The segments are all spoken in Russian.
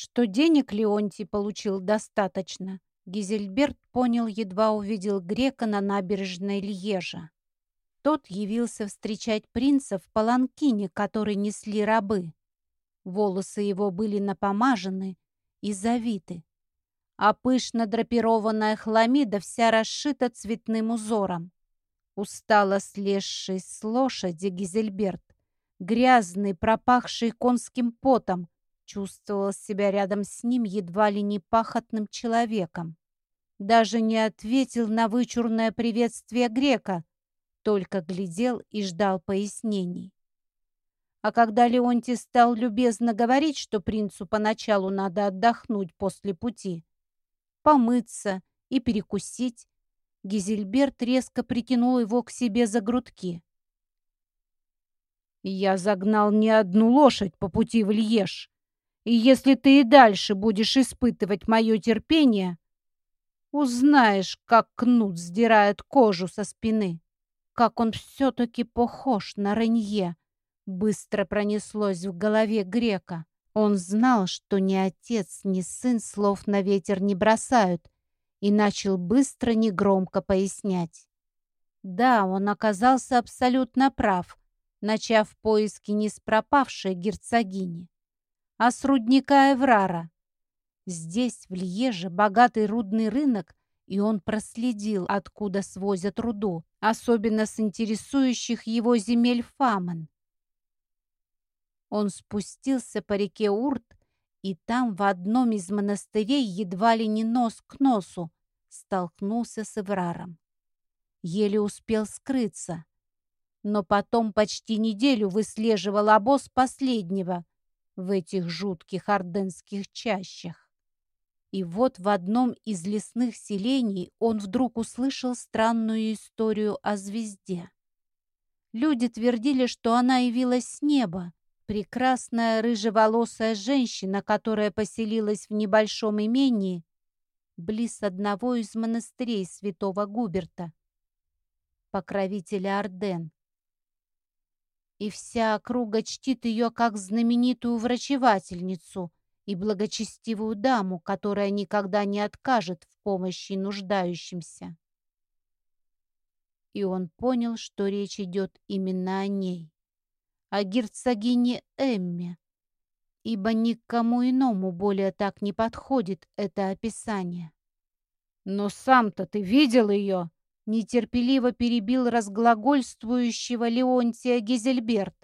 Что денег Леонтий получил достаточно, Гизельберт понял, едва увидел грека на набережной Льежа. Тот явился встречать принца в паланкине, который несли рабы. Волосы его были напомажены и завиты, а пышно драпированная хламида вся расшита цветным узором. Устало слезший с лошади Гизельберт, грязный, пропахший конским потом, чувствовал себя рядом с ним едва ли не пахотным человеком. Даже не ответил на вычурное приветствие грека, только глядел и ждал пояснений. А когда Леонтий стал любезно говорить, что принцу поначалу надо отдохнуть после пути, помыться и перекусить, Гизельберт резко притянул его к себе за грудки. «Я загнал не одну лошадь по пути в Льеж, и если ты и дальше будешь испытывать мое терпение, узнаешь, как кнут сдирает кожу со спины, как он все-таки похож на Ренье, Быстро пронеслось в голове грека. Он знал, что ни отец, ни сын слов на ветер не бросают, и начал быстро, негромко пояснять. Да, он оказался абсолютно прав, начав поиски не с пропавшей герцогини, а с рудника Эврара. Здесь, в Льеже, богатый рудный рынок, и он проследил, откуда свозят руду, особенно с интересующих его земель Фаман. Он спустился по реке Урт, и там в одном из монастырей едва ли не нос к носу столкнулся с Эвраром. Еле успел скрыться, но потом почти неделю выслеживал обоз последнего в этих жутких орденских чащах. И вот в одном из лесных селений он вдруг услышал странную историю о звезде. Люди твердили, что она явилась с неба, Прекрасная рыжеволосая женщина, которая поселилась в небольшом имении близ одного из монастырей святого Губерта, покровителя Орден. И вся округа чтит ее как знаменитую врачевательницу и благочестивую даму, которая никогда не откажет в помощи нуждающимся. И он понял, что речь идет именно о ней о герцогине Эмме, ибо никому иному более так не подходит это описание. «Но сам-то ты видел ее?» Нетерпеливо перебил разглагольствующего Леонтия Гизельберт.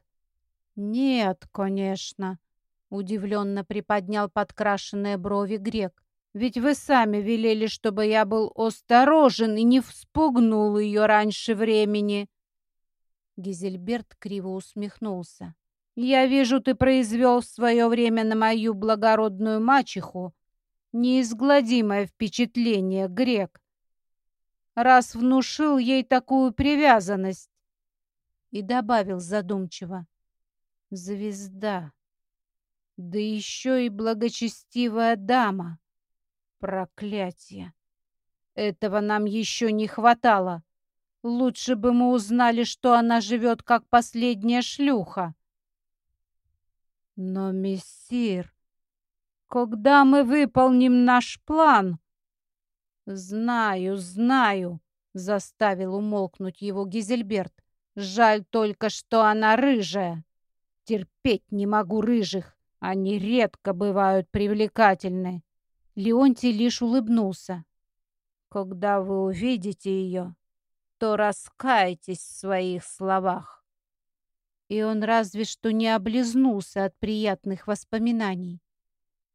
«Нет, конечно», — удивленно приподнял подкрашенные брови грек. «Ведь вы сами велели, чтобы я был осторожен и не вспугнул ее раньше времени». Гизельберт криво усмехнулся. «Я вижу, ты произвел в свое время на мою благородную мачеху неизгладимое впечатление, грек, раз внушил ей такую привязанность». И добавил задумчиво. «Звезда, да еще и благочестивая дама. Проклятие! Этого нам еще не хватало!» Лучше бы мы узнали, что она живет как последняя шлюха. Но, мессир, когда мы выполним наш план? Знаю, знаю, заставил умолкнуть его Гизельберт. Жаль только, что она рыжая. Терпеть не могу рыжих. Они редко бывают привлекательны. Леонтий лишь улыбнулся. Когда вы увидите ее, то раскайтесь в своих словах. И он разве что не облизнулся от приятных воспоминаний.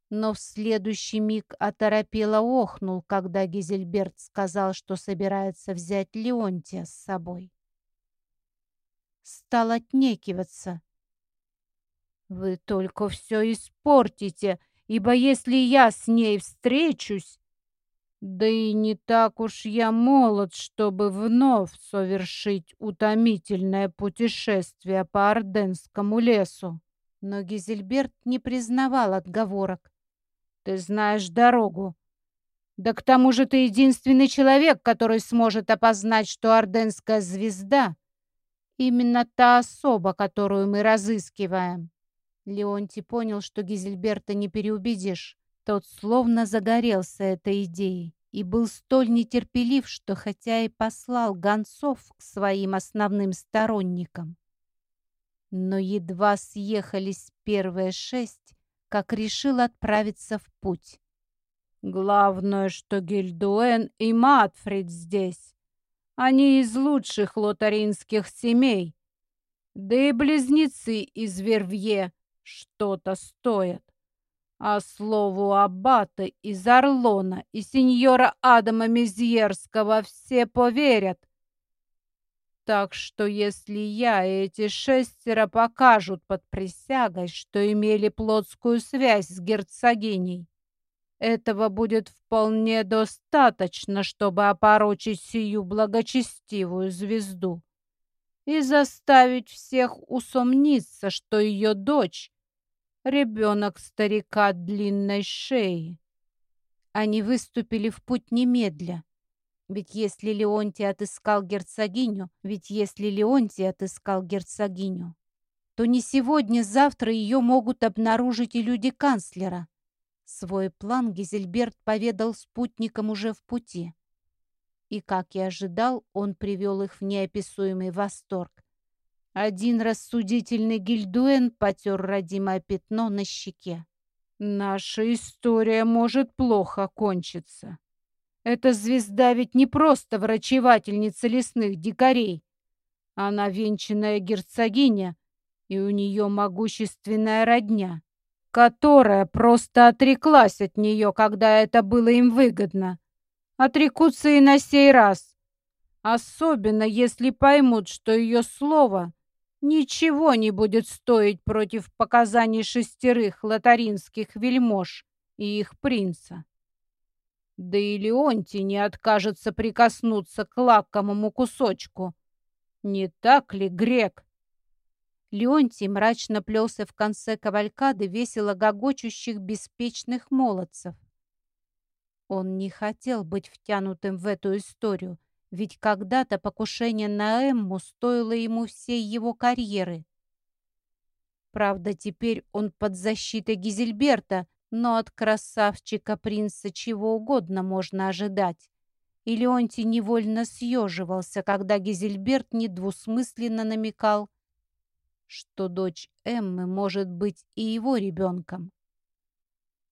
Но в следующий миг оторопело охнул, когда Гизельберт сказал, что собирается взять Леонтия с собой. Стал отнекиваться. «Вы только все испортите, ибо если я с ней встречусь, да и не так уж я молод, чтобы вновь совершить утомительное путешествие по Орденскому лесу. Но Гизельберт не признавал отговорок. Ты знаешь дорогу. Да к тому же ты единственный человек, который сможет опознать, что Орденская звезда — именно та особа, которую мы разыскиваем. Леонти понял, что Гизельберта не переубедишь. Тот словно загорелся этой идеей и был столь нетерпелив, что хотя и послал гонцов к своим основным сторонникам, но едва съехались первые шесть, как решил отправиться в путь. «Главное, что Гильдуэн и Матфрид здесь. Они из лучших лотаринских семей. Да и близнецы из Вервье что-то стоят. А слову аббата из Орлона и сеньора Адама Мезьерского все поверят. Так что если я и эти шестеро покажут под присягой, что имели плотскую связь с герцогиней, этого будет вполне достаточно, чтобы опорочить сию благочестивую звезду и заставить всех усомниться, что ее дочь ребенок старика длинной шеи. Они выступили в путь немедля. Ведь если Леонтий отыскал герцогиню, ведь если Леонтий отыскал герцогиню, то не сегодня-завтра ее могут обнаружить и люди канцлера. Свой план Гизельберт поведал спутникам уже в пути. И, как и ожидал, он привел их в неописуемый восторг. Один рассудительный Гильдуэн потер родимое пятно на щеке. «Наша история может плохо кончиться. Эта звезда ведь не просто врачевательница лесных дикарей. Она венчанная герцогиня, и у нее могущественная родня, которая просто отреклась от нее, когда это было им выгодно. Отрекутся и на сей раз. Особенно, если поймут, что ее слово ничего не будет стоить против показаний шестерых лотаринских вельмож и их принца. Да и Леонтий не откажется прикоснуться к лакомому кусочку. Не так ли, грек? Леонтий мрачно плелся в конце кавалькады весело гогочущих беспечных молодцев. Он не хотел быть втянутым в эту историю, ведь когда-то покушение на Эмму стоило ему всей его карьеры. Правда, теперь он под защитой Гизельберта, но от красавчика-принца чего угодно можно ожидать. И Леонтий невольно съеживался, когда Гизельберт недвусмысленно намекал, что дочь Эммы может быть и его ребенком.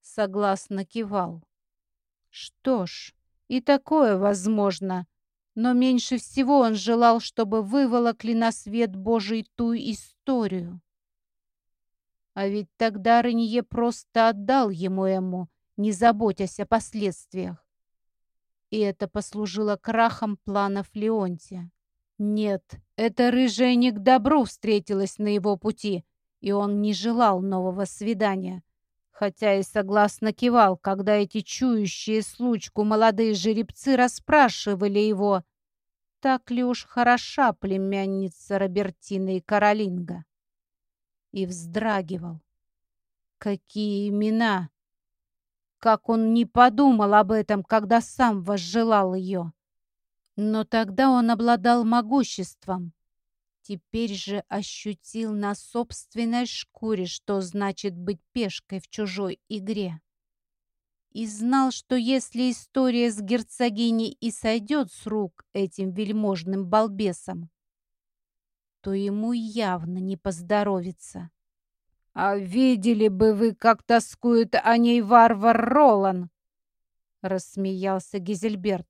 Согласно кивал. Что ж, и такое возможно, но меньше всего он желал, чтобы выволокли на свет Божий ту историю. А ведь тогда Ренье просто отдал ему Эму, не заботясь о последствиях. И это послужило крахом планов Леонтия. Нет, эта рыжая не к добру встретилась на его пути, и он не желал нового свидания хотя и согласно кивал, когда эти чующие случку молодые жеребцы расспрашивали его, так ли уж хороша племянница Робертина и Каролинга. И вздрагивал. Какие имена! Как он не подумал об этом, когда сам возжелал ее! Но тогда он обладал могуществом, Теперь же ощутил на собственной шкуре, что значит быть пешкой в чужой игре. И знал, что если история с герцогиней и сойдет с рук этим вельможным балбесом, то ему явно не поздоровится. «А видели бы вы, как тоскует о ней варвар Ролан!» — рассмеялся Гизельберт.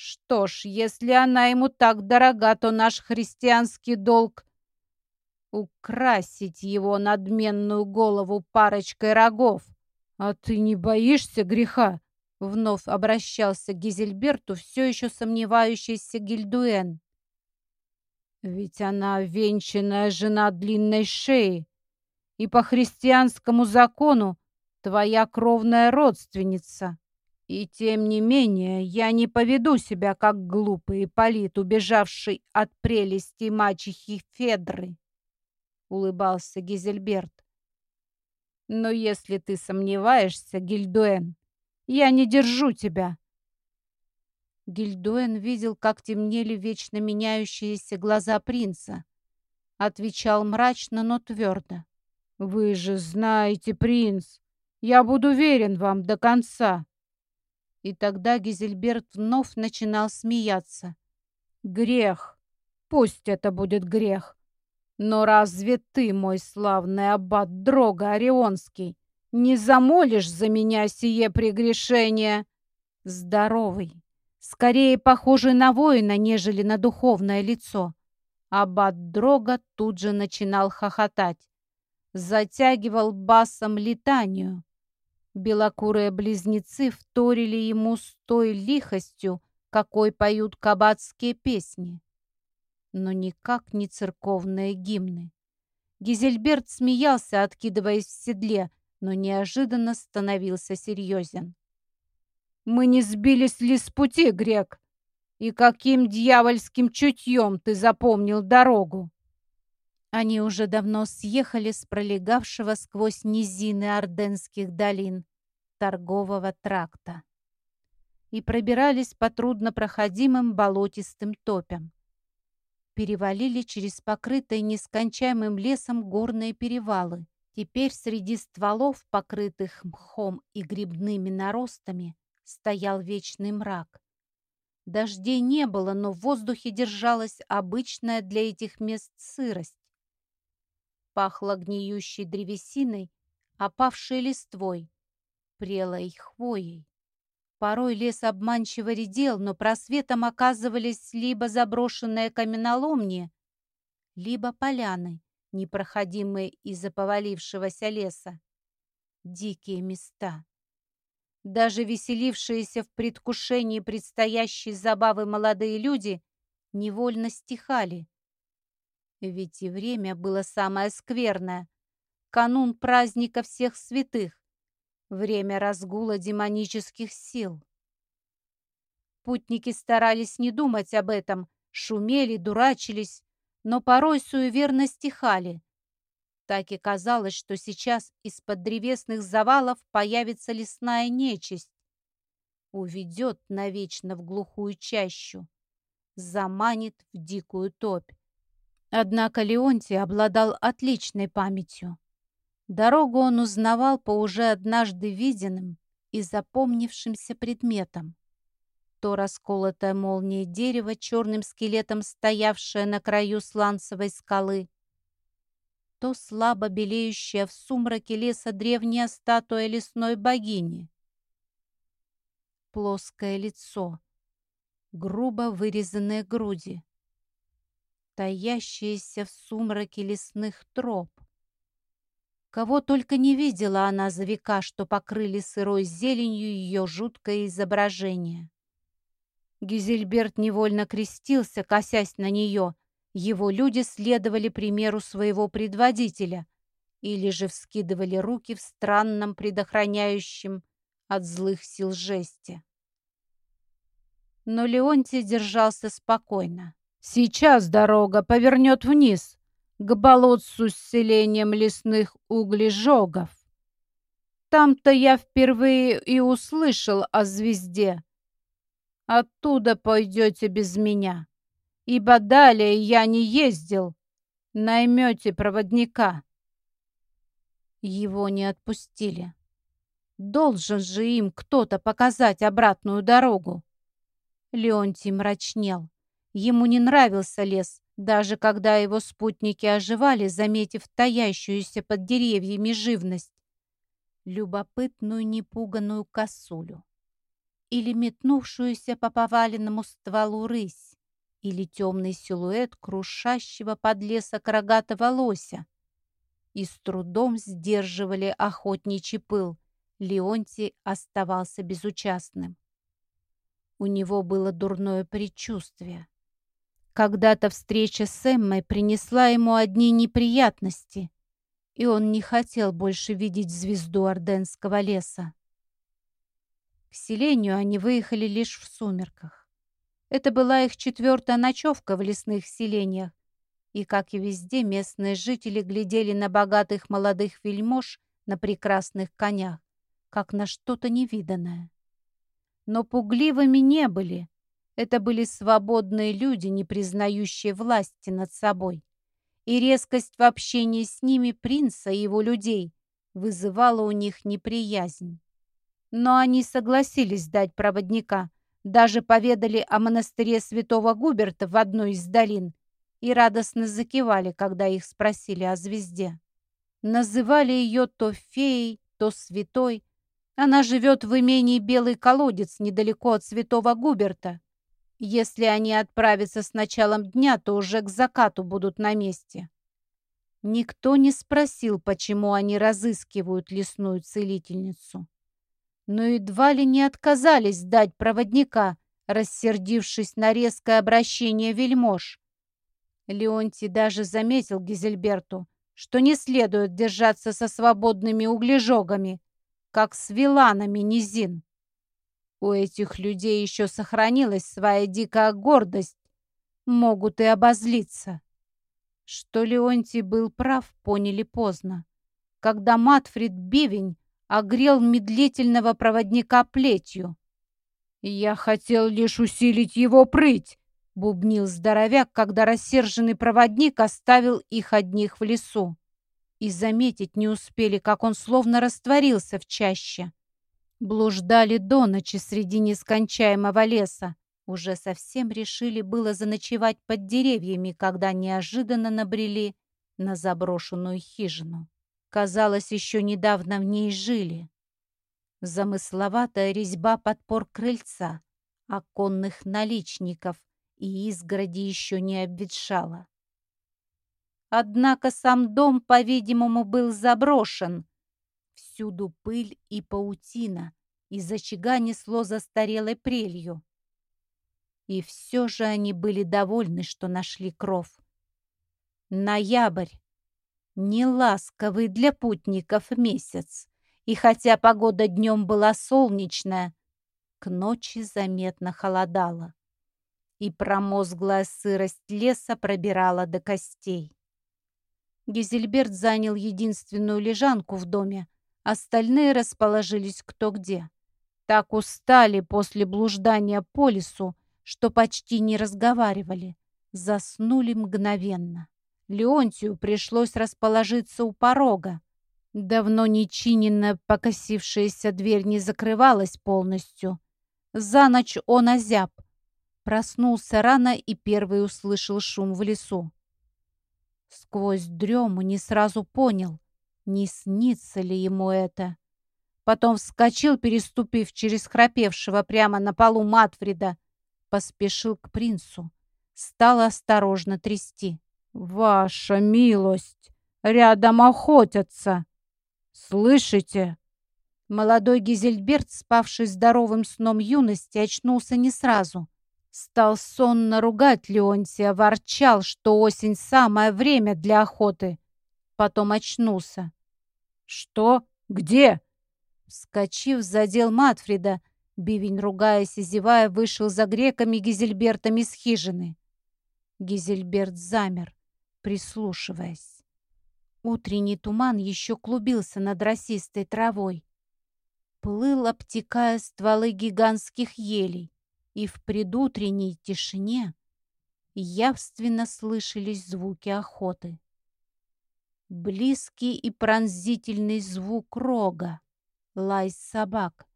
Что ж, если она ему так дорога, то наш христианский долг — украсить его надменную голову парочкой рогов. А ты не боишься греха? Вновь обращался к Гизельберту, все еще сомневающийся Гильдуэн. Ведь она венчанная жена длинной шеи, и по христианскому закону твоя кровная родственница. И тем не менее, я не поведу себя как глупый Ипполит, убежавший от прелести мачехи Федры, — улыбался Гизельберт. Но если ты сомневаешься, Гильдуэн, я не держу тебя. Гильдуэн видел, как темнели вечно меняющиеся глаза принца. Отвечал мрачно, но твердо. «Вы же знаете, принц, я буду верен вам до конца». И тогда Гизельберт вновь начинал смеяться. «Грех. Пусть это будет грех. Но разве ты, мой славный аббат Дрога Орионский, не замолишь за меня сие прегрешение?» Здоровый, скорее похожий на воина, нежели на духовное лицо. Аббат Дрога тут же начинал хохотать. Затягивал басом летанию. Белокурые близнецы вторили ему с той лихостью, какой поют кабацкие песни. Но никак не церковные гимны. Гизельберт смеялся, откидываясь в седле, но неожиданно становился серьезен. «Мы не сбились ли с пути, Грек? И каким дьявольским чутьем ты запомнил дорогу?» Они уже давно съехали с пролегавшего сквозь низины Орденских долин торгового тракта и пробирались по труднопроходимым болотистым топям. Перевалили через покрытые нескончаемым лесом горные перевалы. Теперь среди стволов, покрытых мхом и грибными наростами, стоял вечный мрак. Дождей не было, но в воздухе держалась обычная для этих мест сырость. Пахло гниющей древесиной, опавшей листвой, прелой хвоей. Порой лес обманчиво редел, но просветом оказывались либо заброшенные каменоломни, либо поляны, непроходимые из-за повалившегося леса. Дикие места. Даже веселившиеся в предвкушении предстоящей забавы молодые люди невольно стихали. Ведь и время было самое скверное. Канун праздника всех святых. Время разгула демонических сил. Путники старались не думать об этом, шумели, дурачились, но порой суеверно стихали. Так и казалось, что сейчас из-под древесных завалов появится лесная нечисть. Уведет навечно в глухую чащу, заманит в дикую топь. Однако Леонтий обладал отличной памятью. Дорогу он узнавал по уже однажды виденным и запомнившимся предметам. То расколотое молнией дерево, черным скелетом стоявшее на краю сланцевой скалы, то слабо белеющая в сумраке леса древняя статуя лесной богини. Плоское лицо, грубо вырезанные груди, таящиеся в сумраке лесных троп, Кого только не видела она за века, что покрыли сырой зеленью ее жуткое изображение. Гизельберт невольно крестился, косясь на нее. Его люди следовали примеру своего предводителя или же вскидывали руки в странном предохраняющем от злых сил жесте. Но Леонтий держался спокойно. «Сейчас дорога повернет вниз», к болотцу с селением лесных углежогов. Там-то я впервые и услышал о звезде. Оттуда пойдете без меня, ибо далее я не ездил. Наймете проводника. Его не отпустили. Должен же им кто-то показать обратную дорогу. Леонтий мрачнел. Ему не нравился лес, даже когда его спутники оживали, заметив таящуюся под деревьями живность, любопытную непуганную косулю, или метнувшуюся по поваленному стволу рысь, или темный силуэт крушащего подлесок рогатого лося, и с трудом сдерживали охотничий пыл. Леонтий оставался безучастным. У него было дурное предчувствие. Когда-то встреча с Эммой принесла ему одни неприятности, и он не хотел больше видеть звезду Орденского леса. К селению они выехали лишь в сумерках. Это была их четвертая ночевка в лесных селениях, и, как и везде, местные жители глядели на богатых молодых вельмож на прекрасных конях, как на что-то невиданное. Но пугливыми не были, это были свободные люди, не признающие власти над собой. и резкость в общении с ними принца и его людей вызывала у них неприязнь. Но они согласились дать проводника, даже поведали о монастыре святого Губерта в одной из долин и радостно закивали, когда их спросили о звезде. Называли ее то феей, то святой. Она живет в имении Белый колодец недалеко от святого Губерта. Если они отправятся с началом дня, то уже к закату будут на месте. Никто не спросил, почему они разыскивают лесную целительницу. Но едва ли не отказались дать проводника, рассердившись на резкое обращение вельмож. Леонтий даже заметил Гизельберту, что не следует держаться со свободными углежогами, как с виланами низин. У этих людей еще сохранилась своя дикая гордость, могут и обозлиться. Что Леонтий был прав, поняли поздно. Когда Матфрид Бивень огрел медлительного проводника плетью. «Я хотел лишь усилить его прыть», — бубнил здоровяк, когда рассерженный проводник оставил их одних в лесу. И заметить не успели, как он словно растворился в чаще. Блуждали до ночи среди нескончаемого леса. Уже совсем решили было заночевать под деревьями, когда неожиданно набрели на заброшенную хижину. Казалось, еще недавно в ней жили. Замысловатая резьба подпор крыльца, оконных наличников и изгороди еще не обветшала. Однако сам дом, по-видимому, был заброшен. Всюду пыль и паутина, из очага несло застарелой прелью. И все же они были довольны, что нашли кров. Ноябрь неласковый для путников месяц. И хотя погода днем была солнечная, к ночи заметно холодало. И промозглая сырость леса пробирала до костей. Гизельберт занял единственную лежанку в доме, остальные расположились кто где. Так устали после блуждания по лесу, что почти не разговаривали, заснули мгновенно. Леонтию пришлось расположиться у порога. Давно нечиненно покосившаяся дверь не закрывалась полностью. За ночь он озяб. Проснулся рано и первый услышал шум в лесу. Сквозь дрему не сразу понял, не снится ли ему это. Потом вскочил, переступив через храпевшего прямо на полу Матфрида, поспешил к принцу, стал осторожно трясти. «Ваша милость! Рядом охотятся! Слышите?» Молодой Гизельберт, спавший здоровым сном юности, очнулся не сразу. Стал сонно ругать Леонтия, ворчал, что осень — самое время для охоты. Потом очнулся. «Что? Где?» Вскочив, задел Матфрида. Бивень, ругаясь и зевая, вышел за греками Гизельбертом из хижины. Гизельберт замер прислушиваясь. Утренний туман еще клубился над росистой травой. Плыл, обтекая стволы гигантских елей, и в предутренней тишине явственно слышались звуки охоты. Близкий и пронзительный звук рога, лай собак.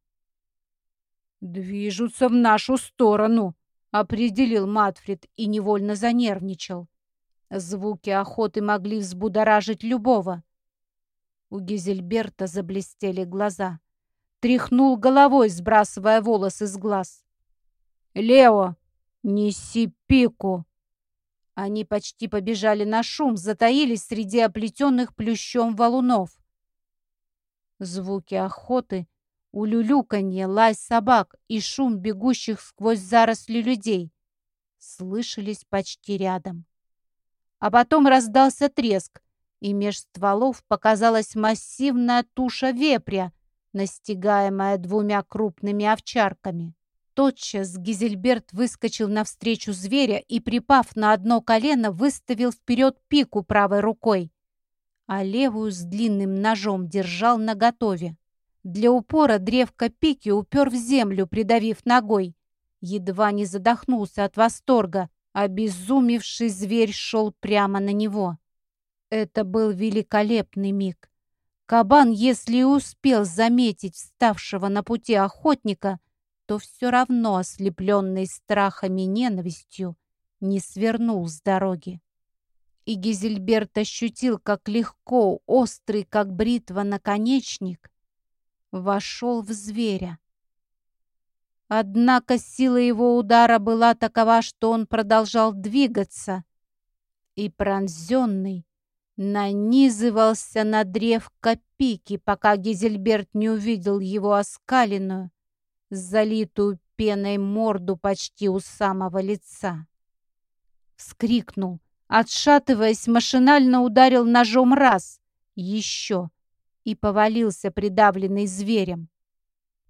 «Движутся в нашу сторону», — определил Матфрид и невольно занервничал. Звуки охоты могли взбудоражить любого. У Гизельберта заблестели глаза. Тряхнул головой, сбрасывая волосы с глаз. «Лео, неси пику!» Они почти побежали на шум, затаились среди оплетенных плющом валунов. Звуки охоты, улюлюканье, лай собак и шум бегущих сквозь заросли людей слышались почти рядом. А потом раздался треск, и меж стволов показалась массивная туша вепря, настигаемая двумя крупными овчарками. Тотчас Гизельберт выскочил навстречу зверя и, припав на одно колено, выставил вперед пику правой рукой, а левую с длинным ножом держал наготове. Для упора древко пики упер в землю, придавив ногой. Едва не задохнулся от восторга, Обезумевший зверь шел прямо на него. Это был великолепный миг. Кабан, если и успел заметить вставшего на пути охотника, то все равно, ослепленный страхами и ненавистью, не свернул с дороги. И Гизельберт ощутил, как легко, острый, как бритва, наконечник вошел в зверя. Однако сила его удара была такова, что он продолжал двигаться, и пронзенный нанизывался на древко пики, пока Гизельберт не увидел его оскаленную, залитую пеной морду почти у самого лица. Вскрикнул, отшатываясь, машинально ударил ножом раз, еще, и повалился придавленный зверем.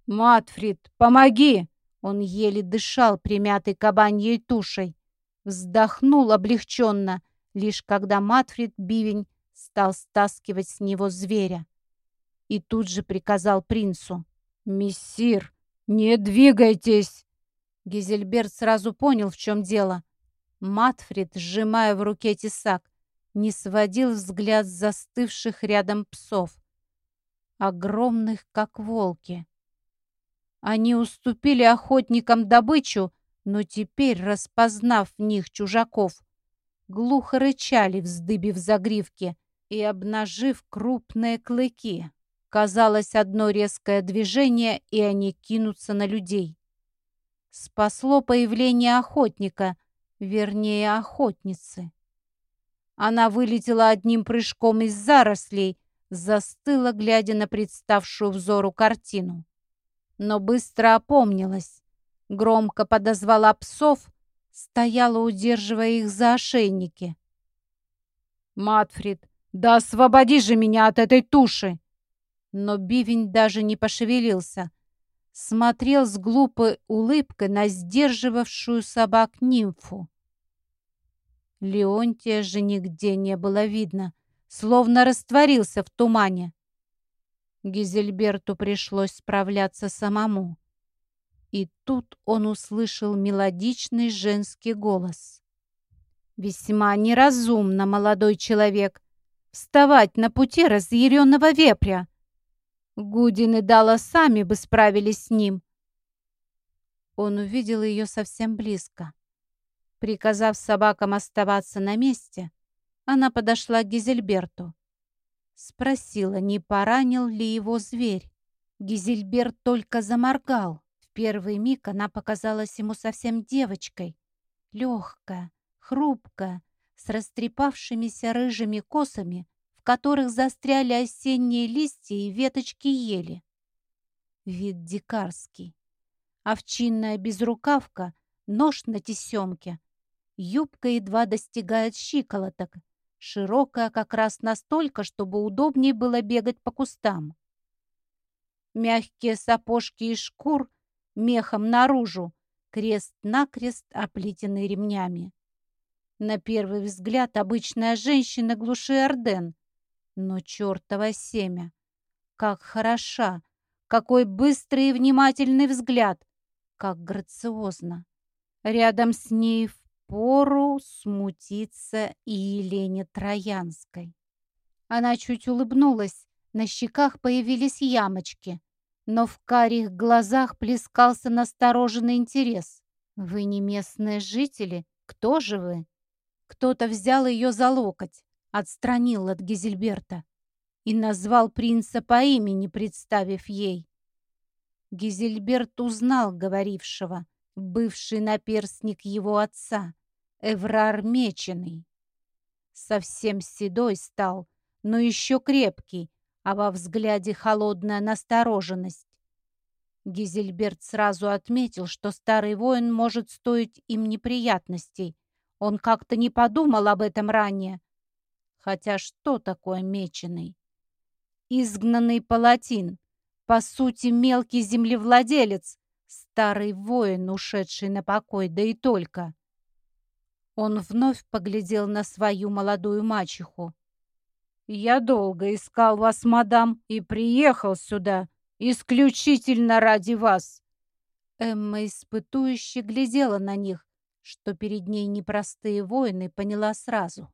«Матфрид, помоги!» Он еле дышал примятой кабаньей тушей. Вздохнул облегченно, лишь когда Матфрид Бивень стал стаскивать с него зверя. И тут же приказал принцу. «Мессир, не двигайтесь!» Гизельберт сразу понял, в чем дело. Матфрид, сжимая в руке тесак, не сводил взгляд с застывших рядом псов. Огромных, как волки. Они уступили охотникам добычу, но теперь, распознав в них чужаков, глухо рычали, вздыбив загривки и обнажив крупные клыки. Казалось, одно резкое движение, и они кинутся на людей. Спасло появление охотника, вернее, охотницы. Она вылетела одним прыжком из зарослей, застыла, глядя на представшую взору картину. Но быстро опомнилась, громко подозвала псов стояла, удерживая их за ошейники. «Матфрид, да освободи же меня от этой туши!» Но бивень даже не пошевелился. Смотрел с глупой улыбкой на сдерживавшую собак нимфу. Леонтия же нигде не было видно, словно растворился в тумане. Гизельберту пришлось справляться самому. И тут он услышал мелодичный женский голос. «Весьма неразумно, молодой человек, вставать на пути разъяренного вепря. Гудин и Дала сами бы справились с ним». Он увидел ее совсем близко. Приказав собакам оставаться на месте, она подошла к Гизельберту. Спросила, не поранил ли его зверь. Гизельберт только заморгал первый миг она показалась ему совсем девочкой. Легкая, хрупкая, с растрепавшимися рыжими косами, в которых застряли осенние листья и веточки ели. Вид дикарский. Овчинная безрукавка, нож на тесемке. Юбка едва достигает щиколоток, широкая как раз настолько, чтобы удобнее было бегать по кустам. Мягкие сапожки из шкур мехом наружу, крест-накрест оплетенный ремнями. На первый взгляд обычная женщина глуши Орден, но чертово семя. Как хороша, какой быстрый и внимательный взгляд, как грациозно. Рядом с ней пору смутиться и Елене Троянской. Она чуть улыбнулась, на щеках появились ямочки — но в карих глазах плескался настороженный интерес. «Вы не местные жители? Кто же вы?» Кто-то взял ее за локоть, отстранил от Гизельберта и назвал принца по имени, представив ей. Гизельберт узнал говорившего, бывший наперстник его отца, Эврар Меченый. Совсем седой стал, но еще крепкий, а во взгляде холодная настороженность. Гизельберт сразу отметил, что старый воин может стоить им неприятностей. Он как-то не подумал об этом ранее. Хотя что такое меченый? Изгнанный палатин, по сути мелкий землевладелец, старый воин, ушедший на покой, да и только. Он вновь поглядел на свою молодую мачеху. Я долго искал вас, мадам, и приехал сюда исключительно ради вас. Эмма испытующе глядела на них, что перед ней непростые воины, поняла сразу.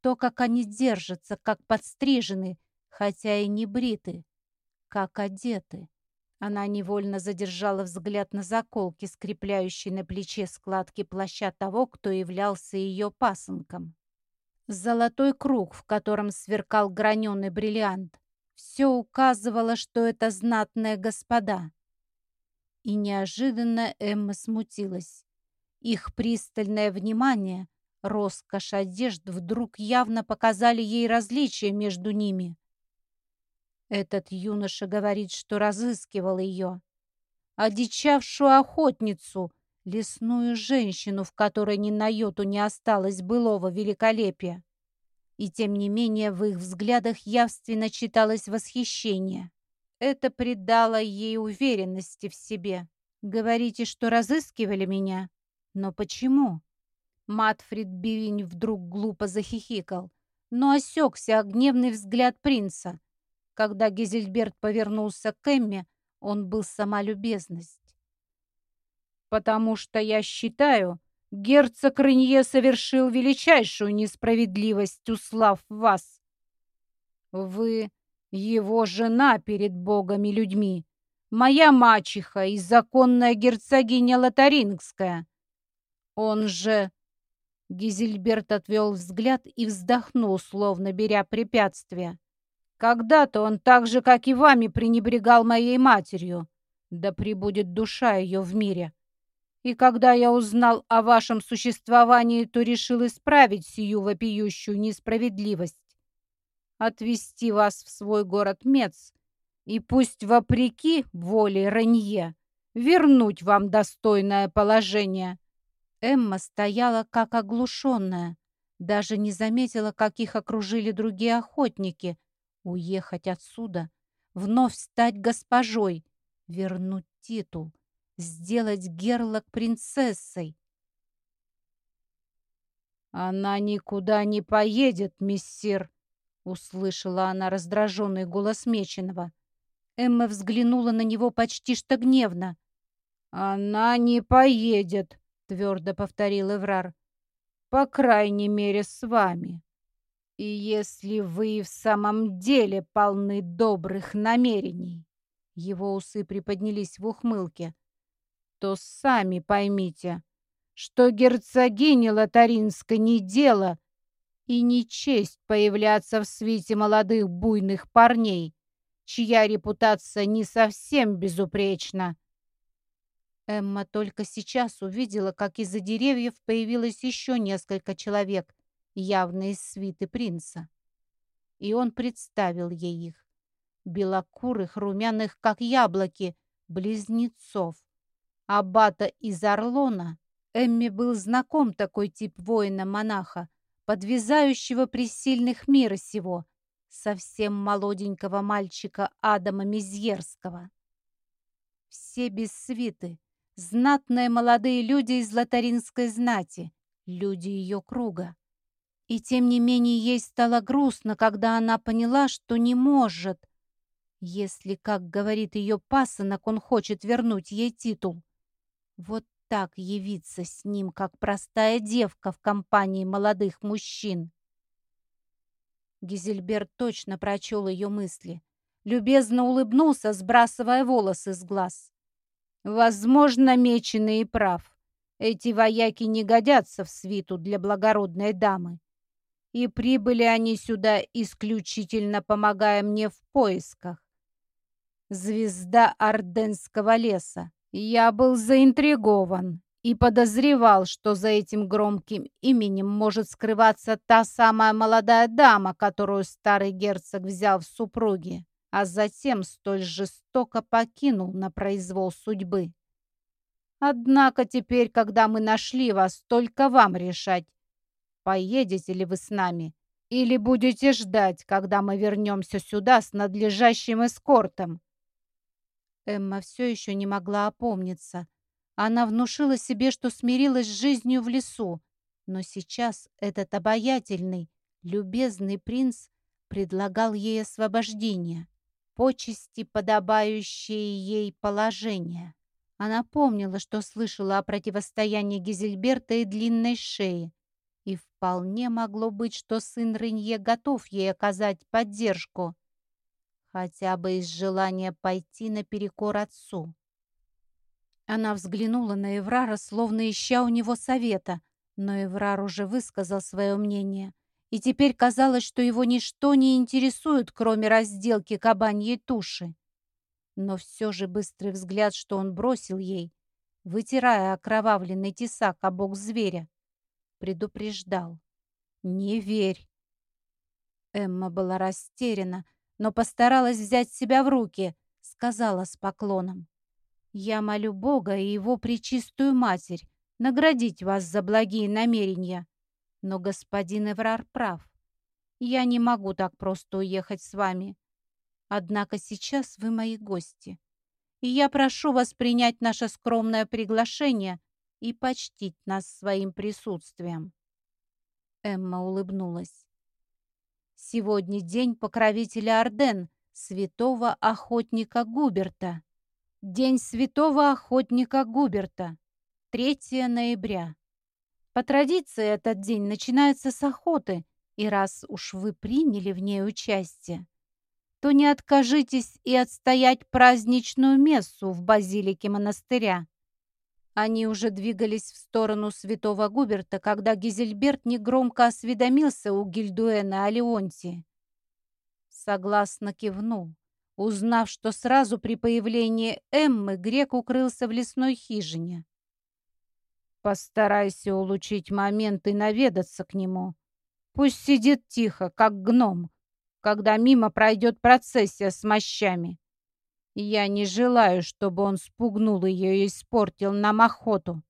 То, как они держатся, как подстрижены, хотя и не бриты, как одеты. Она невольно задержала взгляд на заколки, скрепляющей на плече складки плаща того, кто являлся ее пасынком. Золотой круг, в котором сверкал граненый бриллиант, все указывало, что это знатные господа. И неожиданно Эмма смутилась. Их пристальное внимание, роскошь одежд вдруг явно показали ей различия между ними. Этот юноша говорит, что разыскивал ее. Одичавшую охотницу, лесную женщину, в которой ни на йоту не осталось былого великолепия. И тем не менее в их взглядах явственно читалось восхищение. Это придало ей уверенности в себе. «Говорите, что разыскивали меня? Но почему?» Матфрид Бивинь вдруг глупо захихикал, но осекся гневный взгляд принца. Когда Гизельберт повернулся к Эмме, он был сама любезность. «Потому что я считаю, герцог Рынье совершил величайшую несправедливость, услав вас. Вы его жена перед богами людьми, моя мачеха и законная герцогиня Лотарингская. Он же...» Гизельберт отвел взгляд и вздохнул, словно беря препятствие. Когда-то он так же, как и вами, пренебрегал моей матерью. Да пребудет душа ее в мире. И когда я узнал о вашем существовании, то решил исправить сию вопиющую несправедливость. Отвести вас в свой город Мец и пусть вопреки воле Ранье вернуть вам достойное положение. Эмма стояла как оглушенная, даже не заметила, как их окружили другие охотники — Уехать отсюда, вновь стать госпожой, вернуть титул, сделать Герлок принцессой. «Она никуда не поедет, миссир!» — услышала она раздраженный голос Меченого. Эмма взглянула на него почти что гневно. «Она не поедет», — твердо повторил Эврар. «По крайней мере, с вами». И если вы в самом деле полны добрых намерений, его усы приподнялись в ухмылке, то сами поймите, что герцогине Лотаринской не дело и не честь появляться в свете молодых буйных парней, чья репутация не совсем безупречна. Эмма только сейчас увидела, как из-за деревьев появилось еще несколько человек, явно из свиты принца. И он представил ей их, белокурых, румяных, как яблоки, близнецов. Аббата из Орлона Эмми был знаком такой тип воина-монаха, подвязающего при сильных мира сего, совсем молоденького мальчика Адама Мизьерского. Все без свиты, знатные молодые люди из лотаринской знати, люди ее круга. И тем не менее ей стало грустно, когда она поняла, что не может. Если, как говорит ее пасынок, он хочет вернуть ей титул. Вот так явиться с ним, как простая девка в компании молодых мужчин. Гизельберт точно прочел ее мысли. Любезно улыбнулся, сбрасывая волосы с глаз. Возможно, меченый и прав. Эти вояки не годятся в свиту для благородной дамы и прибыли они сюда исключительно помогая мне в поисках. Звезда Орденского леса. Я был заинтригован и подозревал, что за этим громким именем может скрываться та самая молодая дама, которую старый герцог взял в супруги, а затем столь жестоко покинул на произвол судьбы. Однако теперь, когда мы нашли вас, только вам решать, Поедете ли вы с нами? Или будете ждать, когда мы вернемся сюда с надлежащим эскортом?» Эмма все еще не могла опомниться. Она внушила себе, что смирилась с жизнью в лесу, но сейчас этот обаятельный, любезный принц предлагал ей освобождение, почести, подобающие ей положение. Она помнила, что слышала о противостоянии Гизельберта и длинной шеи, И вполне могло быть, что сын Рынье готов ей оказать поддержку, хотя бы из желания пойти наперекор отцу. Она взглянула на Эврара, словно ища у него совета, но Эврар уже высказал свое мнение, и теперь казалось, что его ничто не интересует, кроме разделки кабаньей туши. Но все же быстрый взгляд, что он бросил ей, вытирая окровавленный тесак о бок зверя, предупреждал. «Не верь!» Эмма была растеряна, но постаралась взять себя в руки, сказала с поклоном. «Я молю Бога и Его Пречистую Матерь наградить вас за благие намерения. Но господин Эврар прав. Я не могу так просто уехать с вами. Однако сейчас вы мои гости, и я прошу вас принять наше скромное приглашение и почтить нас своим присутствием». Эмма улыбнулась. «Сегодня день покровителя Орден, святого охотника Губерта. День святого охотника Губерта, 3 ноября. По традиции этот день начинается с охоты, и раз уж вы приняли в ней участие, то не откажитесь и отстоять праздничную мессу в базилике монастыря. Они уже двигались в сторону святого Губерта, когда Гизельберт негромко осведомился у Гильдуэна о Леонтии. Согласно кивнул, узнав, что сразу при появлении Эммы грек укрылся в лесной хижине. «Постарайся улучшить момент и наведаться к нему. Пусть сидит тихо, как гном, когда мимо пройдет процессия с мощами. Я не желаю, чтобы он спугнул ее и испортил нам охоту».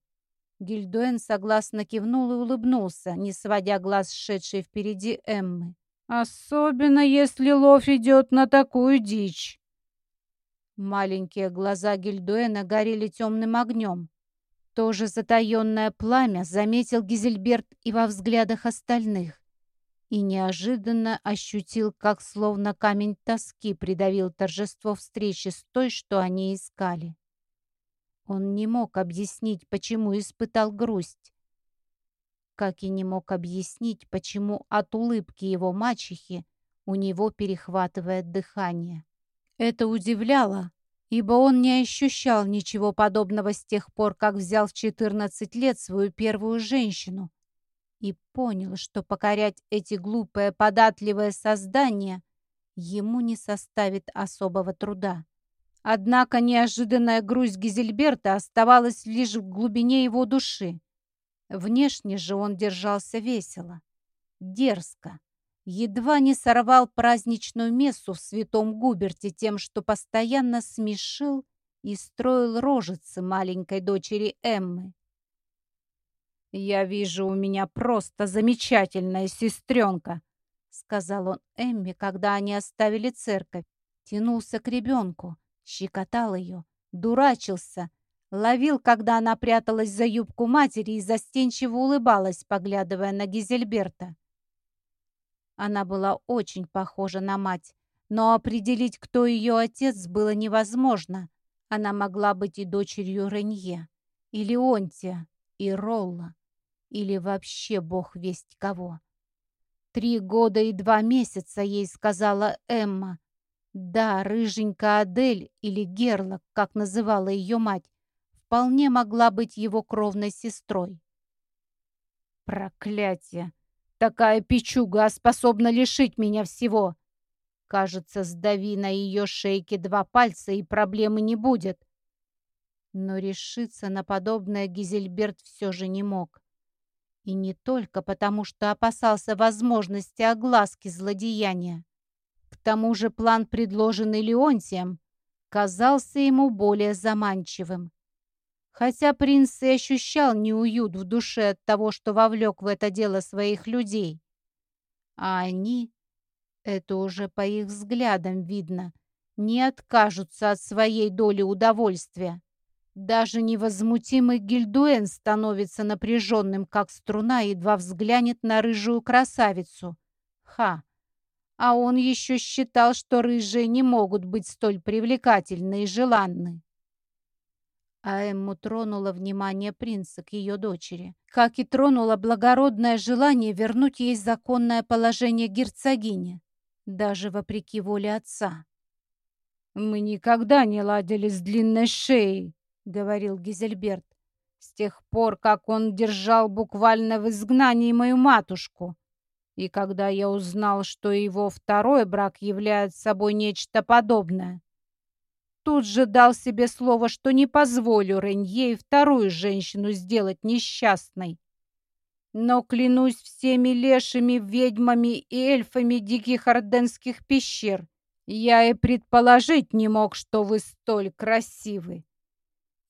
Гильдуэн согласно кивнул и улыбнулся, не сводя глаз шедшей впереди Эммы. «Особенно, если лов идет на такую дичь». Маленькие глаза Гильдуэна горели темным огнем. Тоже затаенное пламя заметил Гизельберт и во взглядах остальных и неожиданно ощутил, как словно камень тоски придавил торжество встречи с той, что они искали. Он не мог объяснить, почему испытал грусть, как и не мог объяснить, почему от улыбки его мачехи у него перехватывает дыхание. Это удивляло, ибо он не ощущал ничего подобного с тех пор, как взял в 14 лет свою первую женщину, и понял, что покорять эти глупые, податливые создания ему не составит особого труда. Однако неожиданная грусть Гизельберта оставалась лишь в глубине его души. Внешне же он держался весело, дерзко, едва не сорвал праздничную мессу в святом Губерте тем, что постоянно смешил и строил рожицы маленькой дочери Эммы. «Я вижу, у меня просто замечательная сестренка», сказал он Эмме, когда они оставили церковь. Тянулся к ребенку, щекотал ее, дурачился, ловил, когда она пряталась за юбку матери и застенчиво улыбалась, поглядывая на Гизельберта. Она была очень похожа на мать, но определить, кто ее отец, было невозможно. Она могла быть и дочерью Ренье, и Леонтия, и Ролла или вообще бог весть кого. Три года и два месяца, ей сказала Эмма. Да, рыженькая Адель или Герла, как называла ее мать, вполне могла быть его кровной сестрой. Проклятие! Такая печуга способна лишить меня всего. Кажется, сдави на ее шейке два пальца, и проблемы не будет. Но решиться на подобное Гизельберт все же не мог. И не только потому, что опасался возможности огласки злодеяния. К тому же план, предложенный Леонтием, казался ему более заманчивым. Хотя принц и ощущал неуют в душе от того, что вовлек в это дело своих людей. А они, это уже по их взглядам видно, не откажутся от своей доли удовольствия. Даже невозмутимый Гильдуэн становится напряженным, как струна, едва взглянет на рыжую красавицу. Ха! А он еще считал, что рыжие не могут быть столь привлекательны и желанны. А Эмму тронуло внимание принца к ее дочери, как и тронуло благородное желание вернуть ей законное положение герцогини, даже вопреки воле отца. «Мы никогда не ладили с длинной шеей», — говорил Гизельберт, «с тех пор, как он держал буквально в изгнании мою матушку. И когда я узнал, что его второй брак является собой нечто подобное, Тут же дал себе слово, что не позволю Ренье и вторую женщину сделать несчастной. Но клянусь всеми лешими, ведьмами и эльфами диких орденских пещер, я и предположить не мог, что вы столь красивы.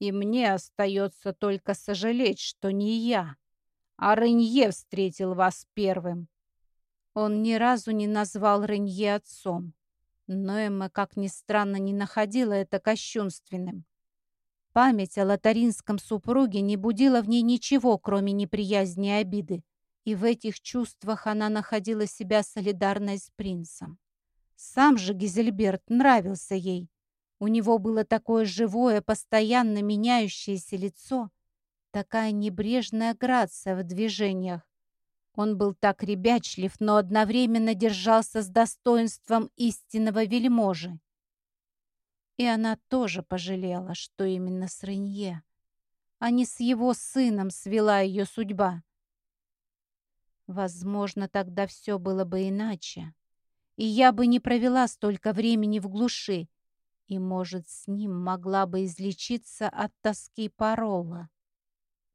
И мне остается только сожалеть, что не я, а Ренье встретил вас первым. Он ни разу не назвал Ренье отцом. Но Эмма, как ни странно, не находила это кощунственным. Память о лотаринском супруге не будила в ней ничего, кроме неприязни и обиды. И в этих чувствах она находила себя солидарной с принцем. Сам же Гизельберт нравился ей. У него было такое живое, постоянно меняющееся лицо, такая небрежная грация в движениях, он был так ребячлив, но одновременно держался с достоинством истинного вельможи. И она тоже пожалела, что именно с Ренье, а не с его сыном свела ее судьба. Возможно, тогда все было бы иначе, и я бы не провела столько времени в глуши, и, может, с ним могла бы излечиться от тоски парола.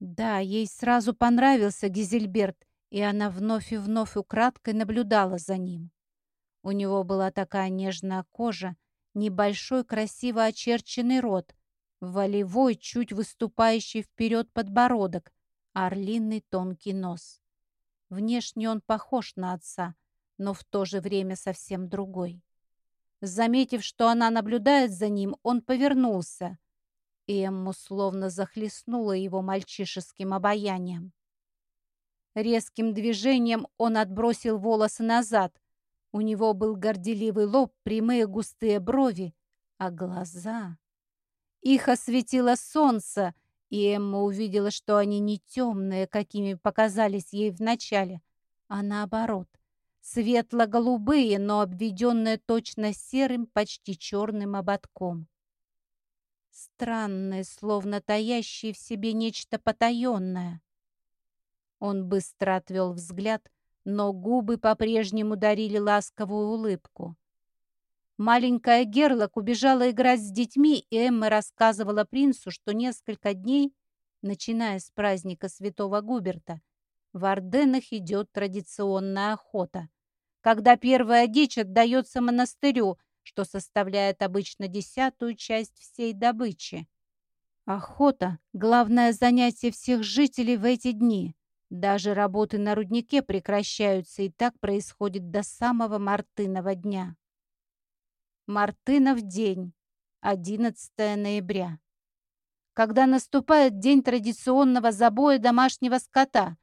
Да, ей сразу понравился Гизельберт, и она вновь и вновь украдкой наблюдала за ним. У него была такая нежная кожа, небольшой красиво очерченный рот, волевой, чуть выступающий вперед подбородок, орлиный тонкий нос. Внешне он похож на отца, но в то же время совсем другой. Заметив, что она наблюдает за ним, он повернулся, и Эмму словно захлестнуло его мальчишеским обаянием. Резким движением он отбросил волосы назад. У него был горделивый лоб, прямые густые брови, а глаза... Их осветило солнце, и Эмма увидела, что они не темные, какими показались ей вначале, а наоборот, светло-голубые, но обведенные точно серым, почти черным ободком. Странные, словно таящие в себе нечто потаенное. Он быстро отвел взгляд, но губы по-прежнему дарили ласковую улыбку. Маленькая Герлок убежала играть с детьми, и Эмма рассказывала принцу, что несколько дней, начиная с праздника Святого Губерта, в Орденах идет традиционная охота, когда первая дичь отдается монастырю, что составляет обычно десятую часть всей добычи. Охота – главное занятие всех жителей в эти дни. Даже работы на руднике прекращаются, и так происходит до самого Мартынова дня. Мартынов день, 11 ноября. Когда наступает день традиционного забоя домашнего скота,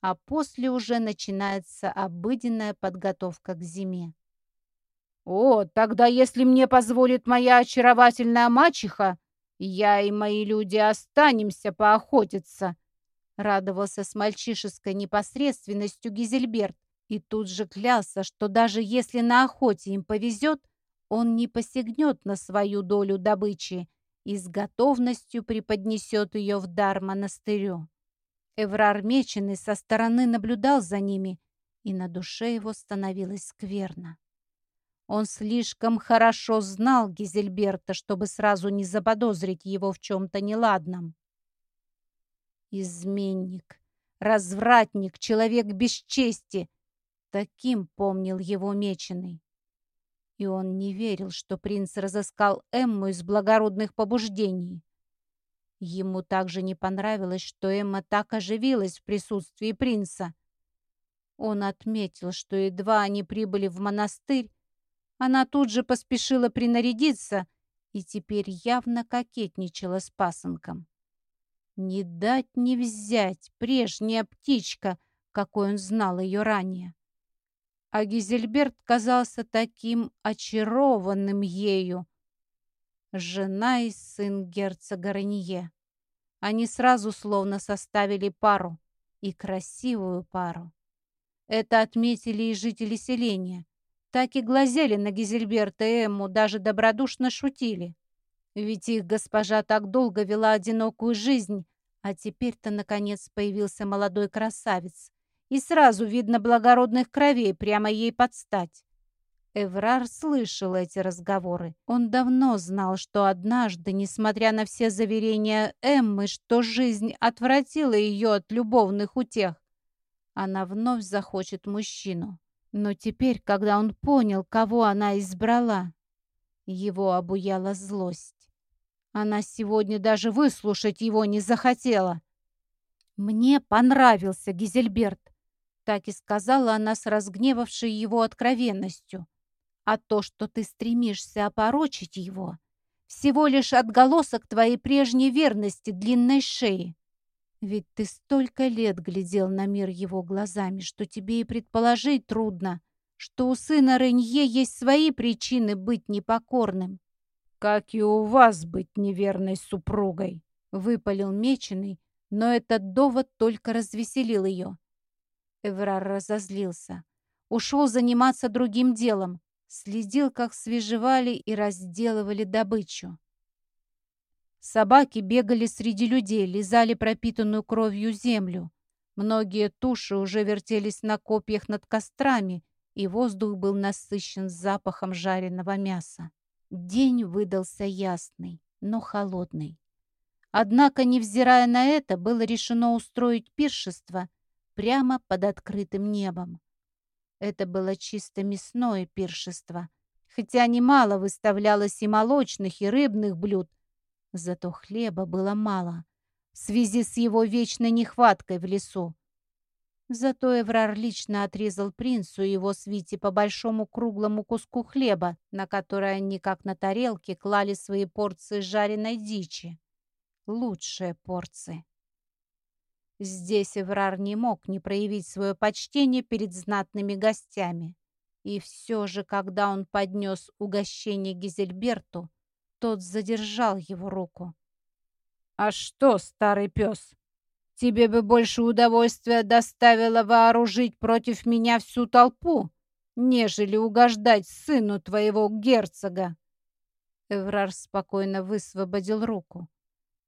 а после уже начинается обыденная подготовка к зиме. «О, тогда, если мне позволит моя очаровательная мачеха, я и мои люди останемся поохотиться», Радовался с мальчишеской непосредственностью Гизельберт и тут же клялся, что даже если на охоте им повезет, он не посягнет на свою долю добычи и с готовностью преподнесет ее в дар монастырю. Эврар Меченый со стороны наблюдал за ними, и на душе его становилось скверно. Он слишком хорошо знал Гизельберта, чтобы сразу не заподозрить его в чем-то неладном. Изменник, развратник, человек без чести. Таким помнил его меченый. И он не верил, что принц разыскал Эмму из благородных побуждений. Ему также не понравилось, что Эмма так оживилась в присутствии принца. Он отметил, что едва они прибыли в монастырь, она тут же поспешила принарядиться и теперь явно кокетничала с пасынком. Не дать не взять прежняя птичка, какой он знал ее ранее. А Гизельберт казался таким очарованным ею. Жена и сын герцога Ранье. Они сразу словно составили пару. И красивую пару. Это отметили и жители селения. Так и глазели на Гизельберта и Эмму, даже добродушно шутили. Ведь их госпожа так долго вела одинокую жизнь, а теперь-то, наконец, появился молодой красавец. И сразу видно благородных кровей прямо ей подстать. Эврар слышал эти разговоры. Он давно знал, что однажды, несмотря на все заверения Эммы, что жизнь отвратила ее от любовных утех, она вновь захочет мужчину. Но теперь, когда он понял, кого она избрала, его обуяла злость. Она сегодня даже выслушать его не захотела. «Мне понравился Гизельберт», — так и сказала она с разгневавшей его откровенностью. «А то, что ты стремишься опорочить его, всего лишь отголосок твоей прежней верности длинной шеи. Ведь ты столько лет глядел на мир его глазами, что тебе и предположить трудно, что у сына Ренье есть свои причины быть непокорным. «Как и у вас быть неверной супругой!» — выпалил Меченый, но этот довод только развеселил ее. Эврар разозлился. Ушел заниматься другим делом. Следил, как свежевали и разделывали добычу. Собаки бегали среди людей, лизали пропитанную кровью землю. Многие туши уже вертелись на копьях над кострами, и воздух был насыщен запахом жареного мяса. День выдался ясный, но холодный. Однако, невзирая на это, было решено устроить пиршество прямо под открытым небом. Это было чисто мясное пиршество, хотя немало выставлялось и молочных, и рыбных блюд, зато хлеба было мало в связи с его вечной нехваткой в лесу. Зато Эврар лично отрезал принцу и его свите по большому круглому куску хлеба, на который они, как на тарелке, клали свои порции жареной дичи. Лучшие порции. Здесь Эврар не мог не проявить свое почтение перед знатными гостями. И все же, когда он поднес угощение Гизельберту, тот задержал его руку. «А что, старый пес, Тебе бы больше удовольствия доставило вооружить против меня всю толпу, нежели угождать сыну твоего герцога. Эврар спокойно высвободил руку.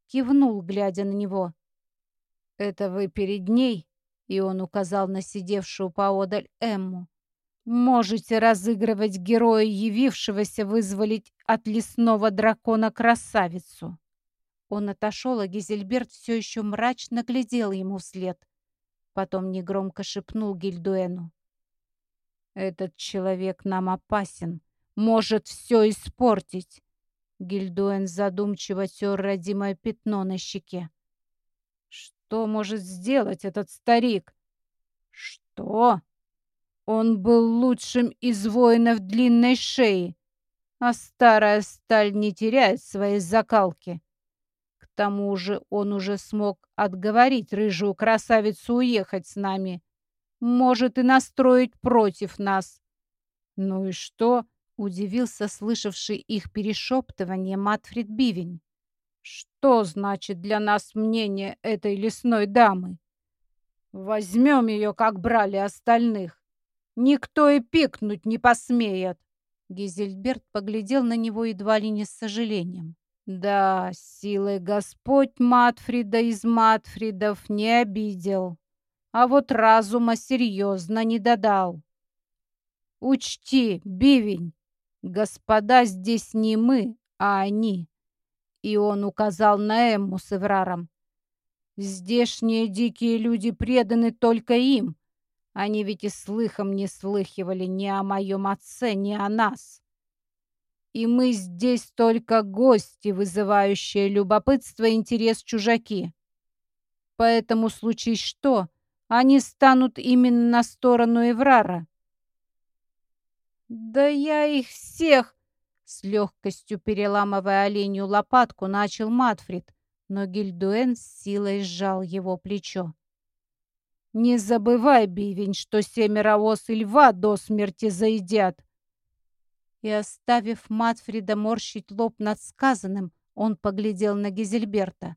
Кивнул, глядя на него. «Это вы перед ней?» И он указал на сидевшую поодаль Эмму. «Можете разыгрывать героя, явившегося вызволить от лесного дракона красавицу». Он отошел, а Гизельберт все еще мрачно глядел ему вслед. Потом негромко шепнул Гильдуэну. «Этот человек нам опасен, может все испортить». Гильдуэн задумчиво тер родимое пятно на щеке. «Что может сделать этот старик?» «Что?» «Он был лучшим из воинов длинной шеи, а старая сталь не теряет своей закалки тому же он уже смог отговорить рыжую красавицу уехать с нами. Может и настроить против нас. Ну и что? Удивился слышавший их перешептывание Матфрид Бивень. Что значит для нас мнение этой лесной дамы? Возьмем ее, как брали остальных. Никто и пикнуть не посмеет. Гизельберт поглядел на него едва ли не с сожалением. Да, силой Господь Матфрида из Матфридов не обидел, а вот разума серьезно не додал. Учти, бивень, господа здесь не мы, а они. И он указал на Эмму с Эвраром. Здешние дикие люди преданы только им. Они ведь и слыхом не слыхивали ни о моем отце, ни о нас. И мы здесь только гости, вызывающие любопытство и интерес чужаки. Поэтому, случись что, они станут именно на сторону Эврара. «Да я их всех!» С легкостью переламывая оленью лопатку, начал Матфрид, но Гильдуэн с силой сжал его плечо. «Не забывай, Бивень, что семеро ос и льва до смерти заедят!» И, оставив Матфрида морщить лоб над сказанным, он поглядел на Гизельберта.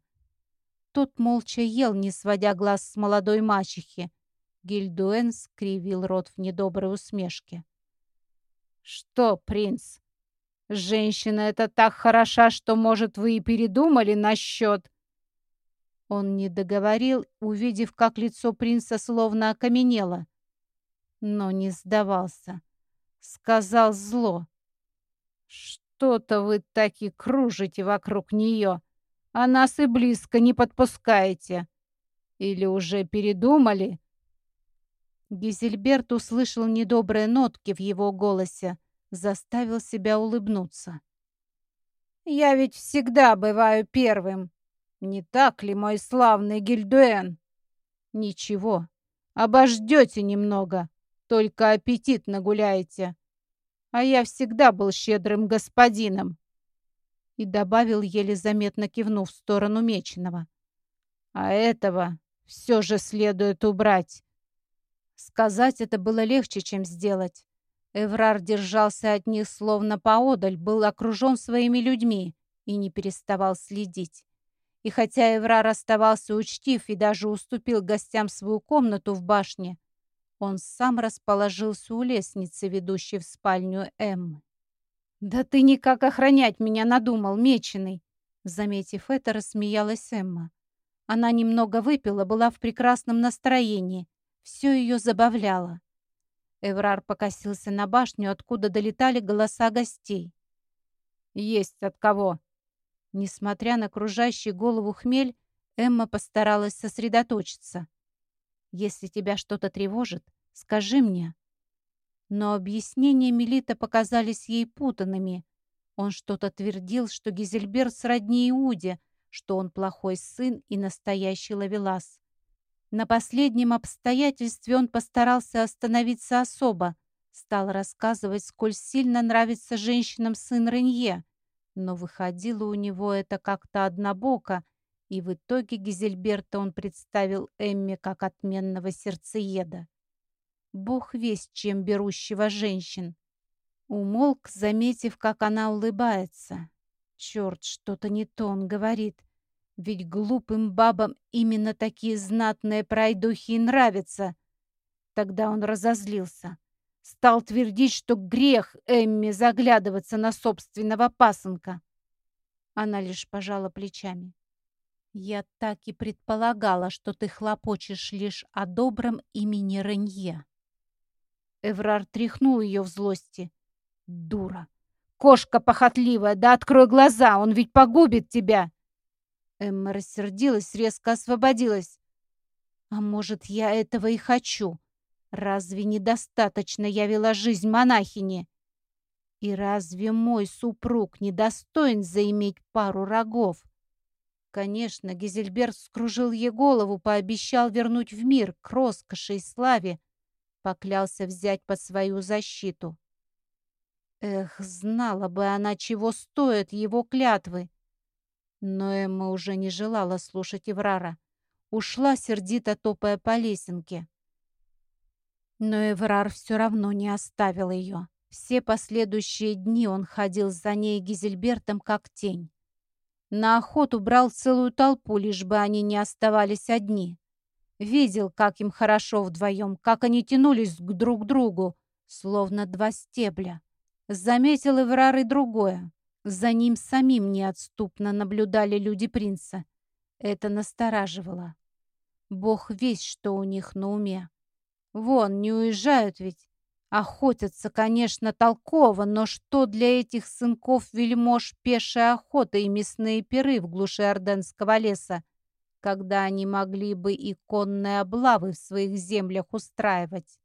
Тот молча ел, не сводя глаз с молодой мачехи. Гильдуэн скривил рот в недоброй усмешке. «Что, принц, женщина эта так хороша, что, может, вы и передумали насчет...» Он не договорил, увидев, как лицо принца словно окаменело, но не сдавался. Сказал зло. «Что-то вы так и кружите вокруг нее, а нас и близко не подпускаете. Или уже передумали?» Гизельберт услышал недобрые нотки в его голосе, заставил себя улыбнуться. «Я ведь всегда бываю первым. Не так ли, мой славный Гильдуэн?» «Ничего, обождете немного, только аппетит нагуляете. А я всегда был щедрым господином». И добавил, еле заметно кивнув в сторону Меченого. «А этого все же следует убрать. Сказать это было легче, чем сделать. Эврар держался от них словно поодаль, был окружен своими людьми и не переставал следить. И хотя Эврар оставался учтив и даже уступил гостям свою комнату в башне, он сам расположился у лестницы, ведущей в спальню Эммы. «Да ты никак охранять меня надумал, меченый!» Заметив это, рассмеялась Эмма. Она немного выпила, была в прекрасном настроении все ее забавляло. Эврар покосился на башню, откуда долетали голоса гостей. «Есть от кого!» Несмотря на кружащий голову хмель, Эмма постаралась сосредоточиться. «Если тебя что-то тревожит, скажи мне». Но объяснения Мелита показались ей путанными. Он что-то твердил, что Гизельберт сродни Иуде, что он плохой сын и настоящий ловелас. На последнем обстоятельстве он постарался остановиться особо, стал рассказывать, сколь сильно нравится женщинам сын Ренье, но выходило у него это как-то однобоко, и в итоге Гизельберта он представил Эмме как отменного сердцееда. Бог весть, чем берущего женщин. Умолк, заметив, как она улыбается. Черт, что-то не то он говорит. Ведь глупым бабам именно такие знатные пройдухи и нравятся. Тогда он разозлился. Стал твердить, что грех Эмми заглядываться на собственного пасынка. Она лишь пожала плечами. «Я так и предполагала, что ты хлопочешь лишь о добром имени Ренье». Эврар тряхнул ее в злости. «Дура! Кошка похотливая! Да открой глаза, он ведь погубит тебя!» Эмма рассердилась, резко освободилась. «А может, я этого и хочу? Разве недостаточно я вела жизнь монахини? И разве мой супруг недостоин заиметь пару рогов?» Конечно, Гизельберт скружил ей голову, пообещал вернуть в мир к роскоши и славе, поклялся взять под свою защиту. Эх, знала бы она, чего стоят его клятвы. Но Эмма уже не желала слушать Эврара. Ушла, сердито топая по лесенке. Но Эврар все равно не оставил ее. Все последующие дни он ходил за ней Гизельбертом как тень. На охоту брал целую толпу, лишь бы они не оставались одни. Видел, как им хорошо вдвоем, как они тянулись к друг другу, словно два стебля. Заметил Эврар и другое. За ним самим неотступно наблюдали люди принца. Это настораживало. Бог весь, что у них на уме. Вон, не уезжают ведь. Охотятся, конечно, толково, но что для этих сынков вельмож пешая охота и мясные пиры в глуши Орденского леса, когда они могли бы и конные облавы в своих землях устраивать?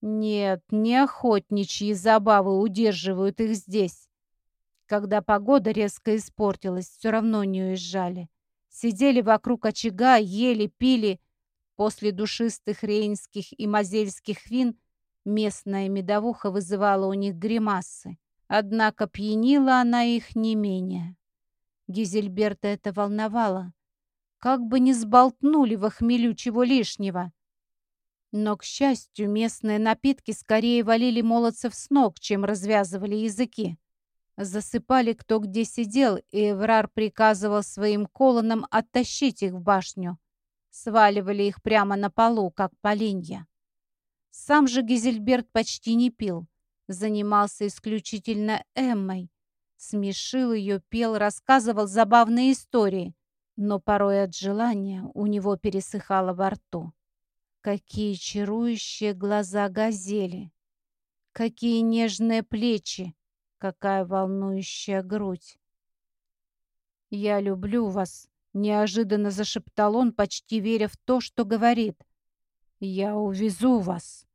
Нет, не охотничьи забавы удерживают их здесь. Когда погода резко испортилась, все равно не уезжали. Сидели вокруг очага, ели, пили. После душистых рейнских и мазельских вин местная медовуха вызывала у них гримасы. Однако пьянила она их не менее. Гизельберта это волновало. Как бы не сболтнули в охмелю чего лишнего. Но, к счастью, местные напитки скорее валили молодцев с ног, чем развязывали языки. Засыпали кто где сидел, и Эврар приказывал своим колонам оттащить их в башню. Сваливали их прямо на полу, как поленья. Сам же Гизельберт почти не пил. Занимался исключительно Эммой. Смешил ее, пел, рассказывал забавные истории. Но порой от желания у него пересыхало во рту. Какие чарующие глаза газели! Какие нежные плечи! Какая волнующая грудь! «Я люблю вас», — неожиданно зашептал он, почти веря в то, что говорит. «Я увезу вас.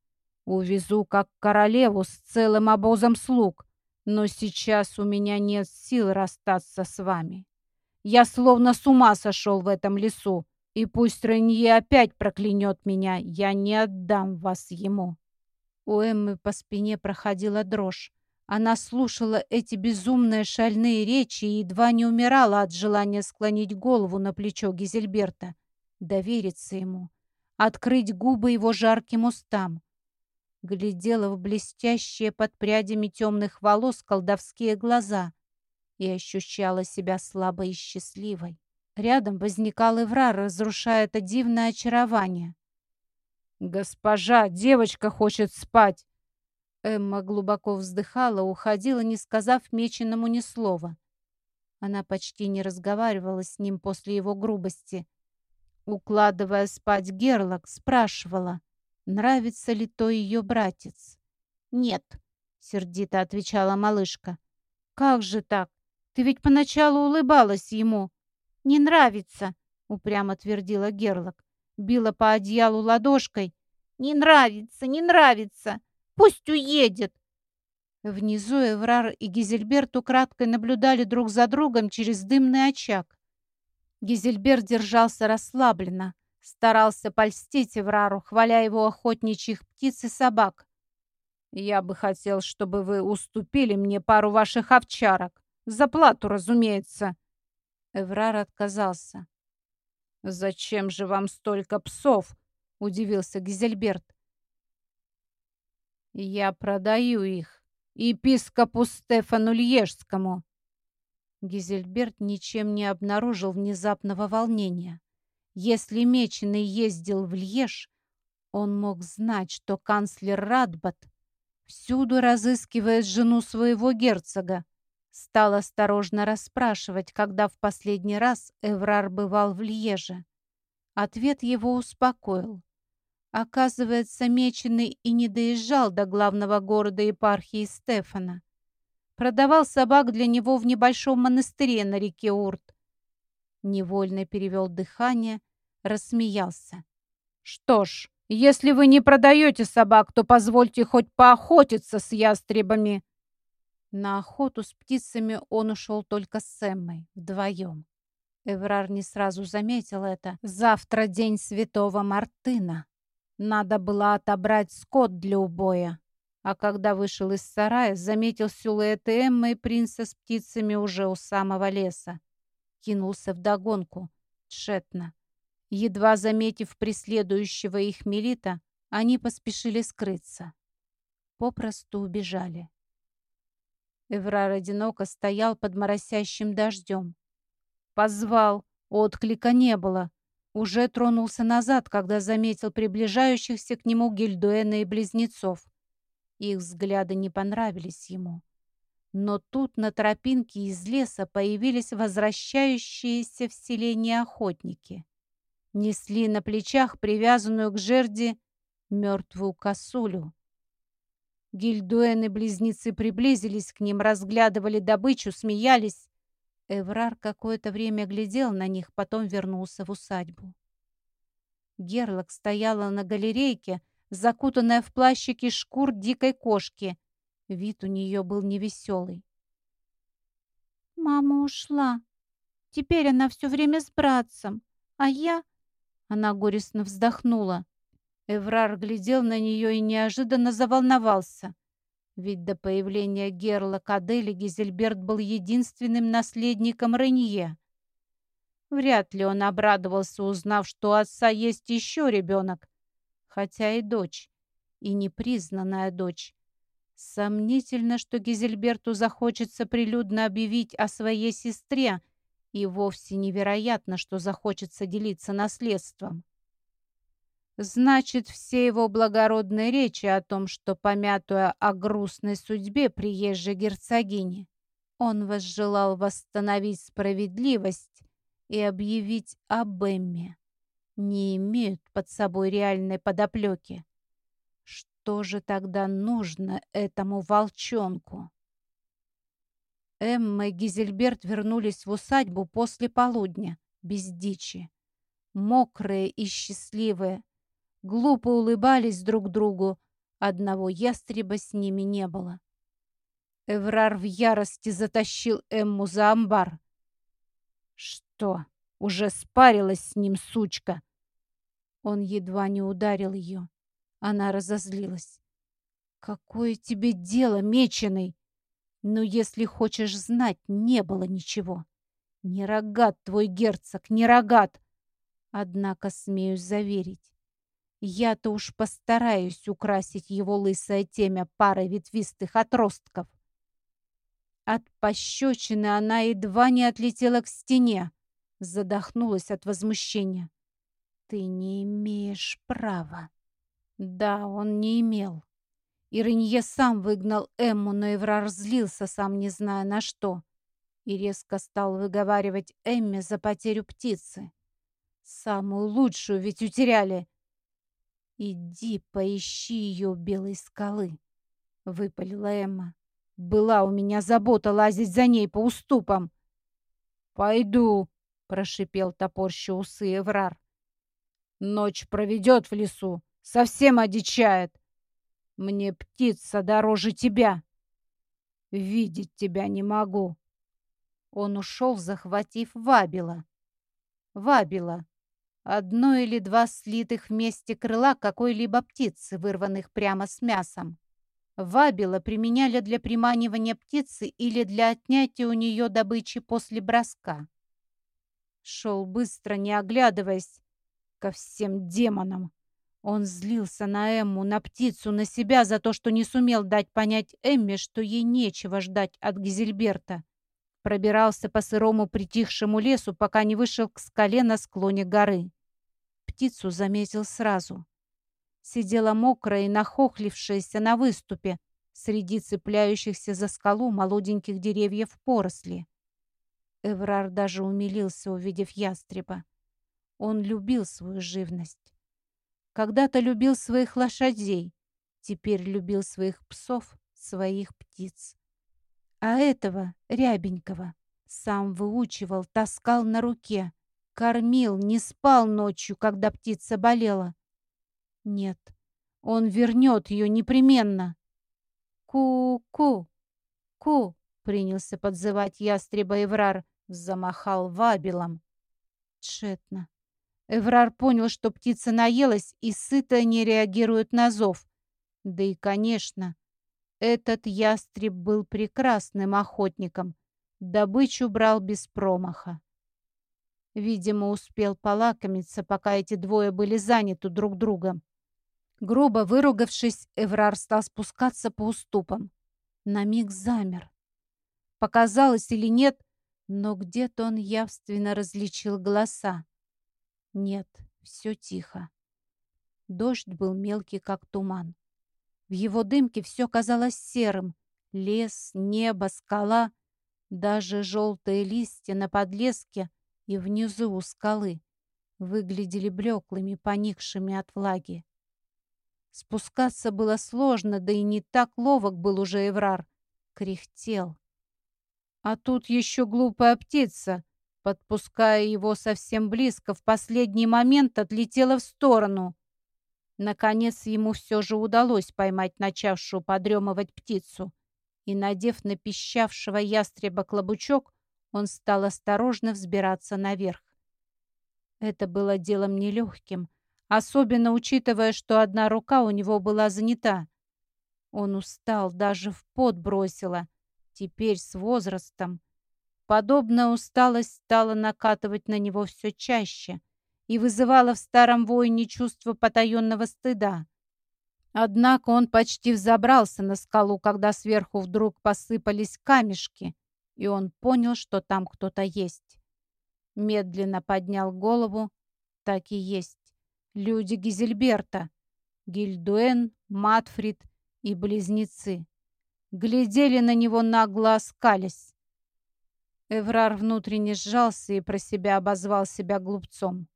Увезу, как королеву, с целым обозом слуг. Но сейчас у меня нет сил расстаться с вами. Я словно с ума сошел в этом лесу. И пусть Ренье опять проклянет меня, я не отдам вас ему». У Эммы по спине проходила дрожь. Она слушала эти безумные шальные речи и едва не умирала от желания склонить голову на плечо Гизельберта, довериться ему, открыть губы его жарким устам. Глядела в блестящие под прядями темных волос колдовские глаза и ощущала себя слабой и счастливой. Рядом возникал Эврар, разрушая это дивное очарование. «Госпожа, девочка хочет спать!» Эмма глубоко вздыхала, уходила, не сказав меченому ни слова. Она почти не разговаривала с ним после его грубости. Укладывая спать Герлок, спрашивала, нравится ли то ее братец. «Нет», — сердито отвечала малышка. «Как же так? Ты ведь поначалу улыбалась ему». «Не нравится», — упрямо твердила Герлок. Била по одеялу ладошкой. «Не нравится, не нравится! Пусть уедет!» Внизу Эврар и Гизельберт украдкой наблюдали друг за другом через дымный очаг. Гизельберт держался расслабленно, старался польстить Эврару, хваля его охотничьих птиц и собак. «Я бы хотел, чтобы вы уступили мне пару ваших овчарок. За плату, разумеется», Эврар отказался. «Зачем же вам столько псов?» — удивился Гизельберт. «Я продаю их епископу Стефану Льежскому». Гизельберт ничем не обнаружил внезапного волнения. Если Меченый ездил в Льеж, он мог знать, что канцлер Радбат всюду разыскивает жену своего герцога. Стал осторожно расспрашивать, когда в последний раз Эврар бывал в Льеже. Ответ его успокоил. Оказывается, Меченый и не доезжал до главного города епархии Стефана. Продавал собак для него в небольшом монастыре на реке Урт. Невольно перевел дыхание, рассмеялся. «Что ж, если вы не продаете собак, то позвольте хоть поохотиться с ястребами», на охоту с птицами он ушел только с Эммой, вдвоем. Эврар не сразу заметил это. Завтра день святого Мартына. Надо было отобрать скот для убоя. А когда вышел из сарая, заметил силуэты Эммы и принца с птицами уже у самого леса. Кинулся вдогонку. Тщетно. Едва заметив преследующего их милита, они поспешили скрыться. Попросту убежали. Эврар одиноко стоял под моросящим дождем. Позвал, отклика не было. Уже тронулся назад, когда заметил приближающихся к нему Гильдуэна и близнецов. Их взгляды не понравились ему. Но тут на тропинке из леса появились возвращающиеся в селение охотники. Несли на плечах привязанную к жерди мертвую косулю. Гильдуэн и близнецы приблизились к ним, разглядывали добычу, смеялись. Эврар какое-то время глядел на них, потом вернулся в усадьбу. Герлок стояла на галерейке, закутанная в плащики шкур дикой кошки. Вид у нее был невеселый. «Мама ушла. Теперь она все время с братцем. А я...» Она горестно вздохнула. Эврар глядел на нее и неожиданно заволновался. Ведь до появления Герла Кадели Гизельберт был единственным наследником Ренье. Вряд ли он обрадовался, узнав, что у отца есть еще ребенок. хотя и дочь, и непризнанная дочь. Сомнительно, что Гизельберту захочется прилюдно объявить о своей сестре, и вовсе невероятно, что захочется делиться наследством. Значит, все его благородные речи о том, что, помятуя о грустной судьбе приезжей герцогини, он возжелал восстановить справедливость и объявить об Эмме, не имеют под собой реальной подоплеки. Что же тогда нужно этому волчонку? Эмма и Гизельберт вернулись в усадьбу после полудня, без дичи. Мокрые и счастливые, глупо улыбались друг другу, одного ястреба с ними не было. Эврар в ярости затащил Эмму за амбар. «Что, уже спарилась с ним, сучка?» Он едва не ударил ее. Она разозлилась. «Какое тебе дело, меченый? Ну, если хочешь знать, не было ничего. Не рогат твой герцог, не рогат. Однако смею заверить, я-то уж постараюсь украсить его лысое темя парой ветвистых отростков. От пощечины она едва не отлетела к стене, задохнулась от возмущения. «Ты не имеешь права». Да, он не имел. Ирынье сам выгнал Эмму, но Эврар злился, сам не зная на что, и резко стал выговаривать Эмме за потерю птицы. Самую лучшую ведь утеряли. «Иди поищи ее белой скалы», — выпалила Эмма. Была у меня забота лазить за ней по уступам. «Пойду», — прошипел топорщу усы Эврар. «Ночь проведет в лесу, совсем одичает. Мне птица дороже тебя. Видеть тебя не могу». Он ушел, захватив Вабила. Вабила. Одно или два слитых вместе крыла какой-либо птицы, вырванных прямо с мясом. Вабила применяли для приманивания птицы или для отнятия у нее добычи после броска. Шел быстро, не оглядываясь, ко всем демонам. Он злился на Эмму, на птицу, на себя за то, что не сумел дать понять Эмме, что ей нечего ждать от Гизельберта. Пробирался по сырому притихшему лесу, пока не вышел к скале на склоне горы. Птицу заметил сразу сидела мокрая и нахохлившаяся на выступе среди цепляющихся за скалу молоденьких деревьев поросли. Эврар даже умилился, увидев ястреба. Он любил свою живность. Когда-то любил своих лошадей, теперь любил своих псов, своих птиц. А этого, рябенького, сам выучивал, таскал на руке, кормил, не спал ночью, когда птица болела. Нет, он вернет ее непременно. Ку-ку, ку, принялся подзывать ястреба Эврар, замахал вабилом. Тщетно. Эврар понял, что птица наелась и сыто не реагирует на зов. Да и, конечно, этот ястреб был прекрасным охотником. Добычу брал без промаха. Видимо, успел полакомиться, пока эти двое были заняты друг другом. Грубо выругавшись, Эврар стал спускаться по уступам. На миг замер. Показалось или нет, но где-то он явственно различил голоса. Нет, все тихо. Дождь был мелкий, как туман. В его дымке все казалось серым. Лес, небо, скала, даже желтые листья на подлеске и внизу у скалы выглядели блеклыми, поникшими от влаги. Спускаться было сложно, да и не так ловок был уже Эврар. Кряхтел. А тут еще глупая птица, подпуская его совсем близко, в последний момент отлетела в сторону. Наконец ему все же удалось поймать начавшую подремывать птицу. И, надев на пищавшего ястреба клобучок, он стал осторожно взбираться наверх. Это было делом нелегким — особенно учитывая, что одна рука у него была занята. Он устал, даже в пот бросила. Теперь с возрастом. Подобная усталость стала накатывать на него все чаще, и вызывала в старом воине чувство потаенного стыда. Однако он почти взобрался на скалу, когда сверху вдруг посыпались камешки, и он понял, что там кто-то есть. Медленно поднял голову. Так и есть. Люди Гизельберта. Гильдуэн, Матфрид и близнецы. Глядели на него нагло оскались. Эврар внутренне сжался и про себя обозвал себя глупцом.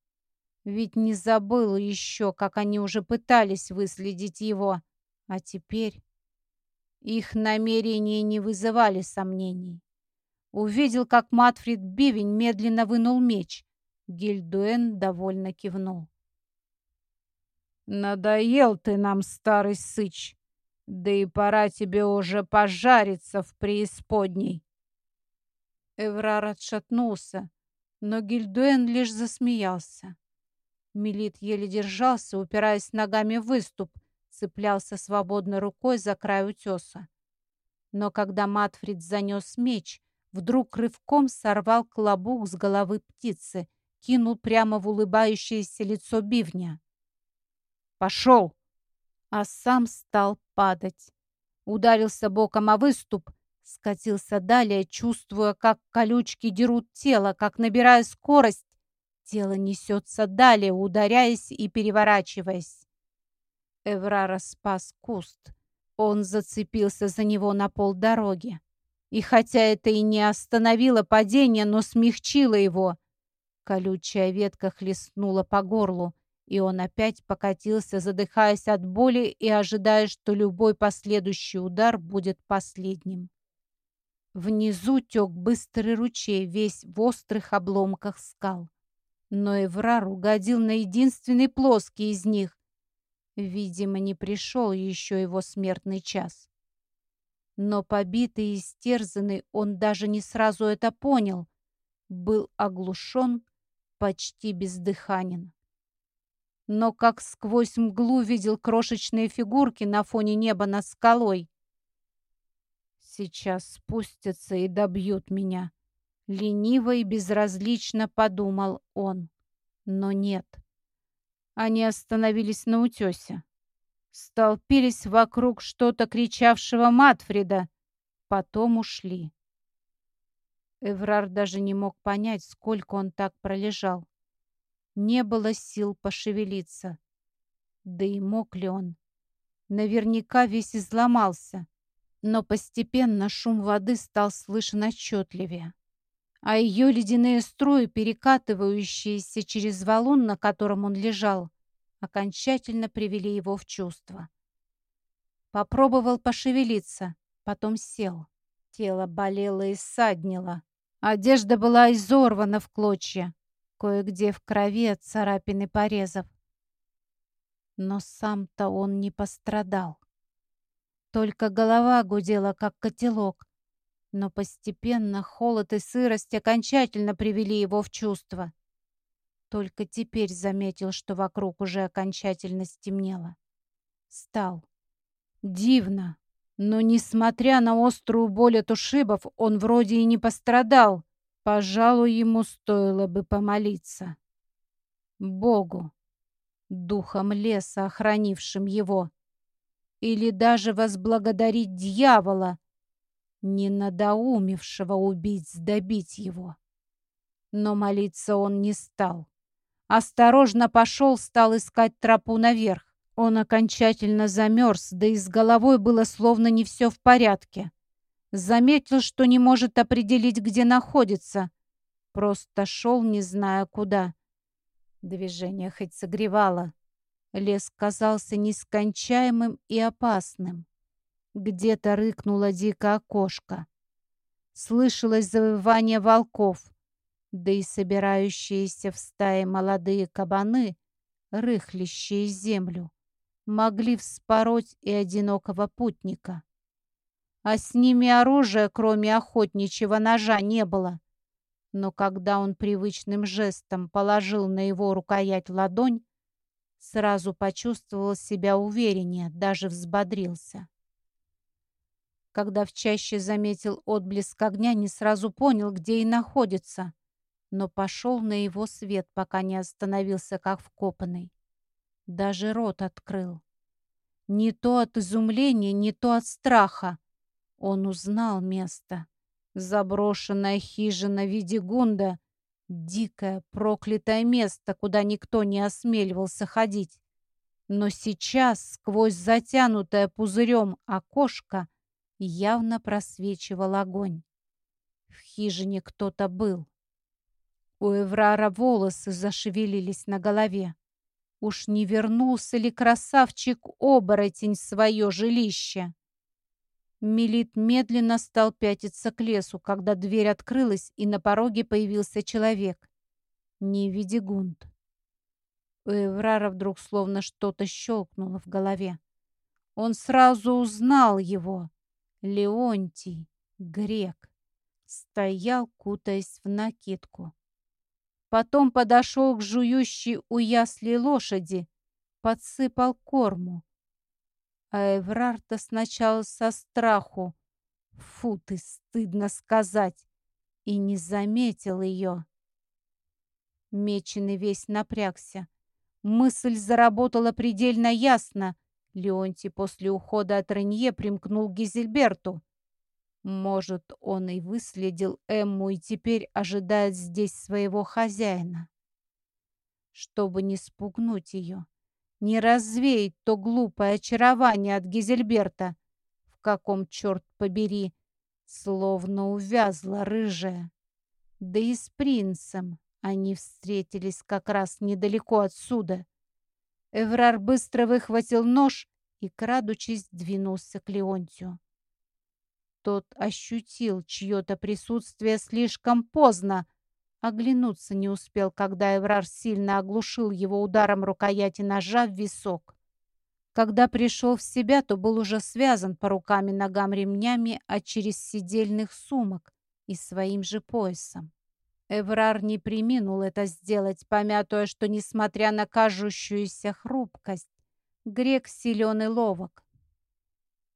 Ведь не забыл еще, как они уже пытались выследить его. А теперь их намерения не вызывали сомнений. Увидел, как Матфрид Бивень медленно вынул меч. Гильдуэн довольно кивнул. «Надоел ты нам, старый сыч, да и пора тебе уже пожариться в преисподней». Эврар отшатнулся, но Гильдуэн лишь засмеялся. Милит еле держался, упираясь ногами в выступ, цеплялся свободной рукой за край утеса. Но когда Матфрид занес меч, вдруг рывком сорвал клобук с головы птицы, кинул прямо в улыбающееся лицо бивня. «Пошел!» А сам стал падать. Ударился боком о выступ, скатился далее, чувствуя, как колючки дерут тело, как, набирая скорость, Тело несется далее, ударяясь и переворачиваясь. Эврара спас куст. Он зацепился за него на полдороги. И хотя это и не остановило падение, но смягчило его. Колючая ветка хлестнула по горлу, и он опять покатился, задыхаясь от боли и ожидая, что любой последующий удар будет последним. Внизу тек быстрый ручей, весь в острых обломках скал. Но Эврар угодил на единственный плоский из них. Видимо, не пришел еще его смертный час. Но побитый и истерзанный он даже не сразу это понял. Был оглушен, почти бездыханен. Но как сквозь мглу видел крошечные фигурки на фоне неба над скалой. Сейчас спустятся и добьют меня. Лениво и безразлично подумал он. Но нет. Они остановились на утесе. Столпились вокруг что-то кричавшего Матфрида. Потом ушли. Эврар даже не мог понять, сколько он так пролежал. Не было сил пошевелиться. Да и мог ли он? Наверняка весь изломался. Но постепенно шум воды стал слышен отчетливее а ее ледяные струи, перекатывающиеся через валун, на котором он лежал, окончательно привели его в чувство. Попробовал пошевелиться, потом сел. Тело болело и ссаднило. Одежда была изорвана в клочья, кое-где в крови от царапин и порезов. Но сам-то он не пострадал. Только голова гудела, как котелок, но постепенно холод и сырость окончательно привели его в чувство. Только теперь заметил, что вокруг уже окончательно стемнело. Стал. Дивно. Но, несмотря на острую боль от ушибов, он вроде и не пострадал. Пожалуй, ему стоило бы помолиться. Богу, духом леса, охранившим его. Или даже возблагодарить дьявола, не надоумевшего убить, добить его. Но молиться он не стал. Осторожно пошел, стал искать тропу наверх. Он окончательно замерз, да и с головой было словно не все в порядке. Заметил, что не может определить, где находится. Просто шел, не зная куда. Движение хоть согревало. Лес казался нескончаемым и опасным. Где-то рыкнула дикая кошка. Слышалось завывание волков, да и собирающиеся в стае молодые кабаны, рыхлящие землю, могли вспороть и одинокого путника. А с ними оружия, кроме охотничьего ножа, не было. Но когда он привычным жестом положил на его рукоять ладонь, сразу почувствовал себя увереннее, даже взбодрился. Когда в чаще заметил отблеск огня, не сразу понял, где и находится. Но пошел на его свет, пока не остановился, как вкопанный. Даже рот открыл. Не то от изумления, не то от страха. Он узнал место. Заброшенная хижина Видигунда — дикое, проклятое место, куда никто не осмеливался ходить. Но сейчас сквозь затянутое пузырем окошко явно просвечивал огонь. В хижине кто-то был. У Эврара волосы зашевелились на голове. Уж не вернулся ли красавчик-оборотень в свое жилище? Мелит медленно стал пятиться к лесу, когда дверь открылась, и на пороге появился человек. Не Видигунд. У Эврара вдруг словно что-то щелкнуло в голове. Он сразу узнал его. Леонтий, грек, стоял, кутаясь в накидку. Потом подошел к жующей у ясли лошади, подсыпал корму. А Эврарта сначала со страху, фу ты, стыдно сказать, и не заметил ее. Меченый весь напрягся. Мысль заработала предельно ясно. Леонтий после ухода от Ренье примкнул к Гизельберту. Может, он и выследил Эмму и теперь ожидает здесь своего хозяина. Чтобы не спугнуть ее, не развеять то глупое очарование от Гизельберта, в каком, черт побери, словно увязла рыжая. Да и с принцем они встретились как раз недалеко отсюда. Эврар быстро выхватил нож и, крадучись, двинулся к Леонтию. Тот ощутил чье-то присутствие слишком поздно. Оглянуться не успел, когда Эврар сильно оглушил его ударом рукояти ножа в висок. Когда пришел в себя, то был уже связан по рукам и ногам ремнями, а через сидельных сумок и своим же поясом. Эврар не приминул это сделать, помятуя, что, несмотря на кажущуюся хрупкость, грек силен и ловок.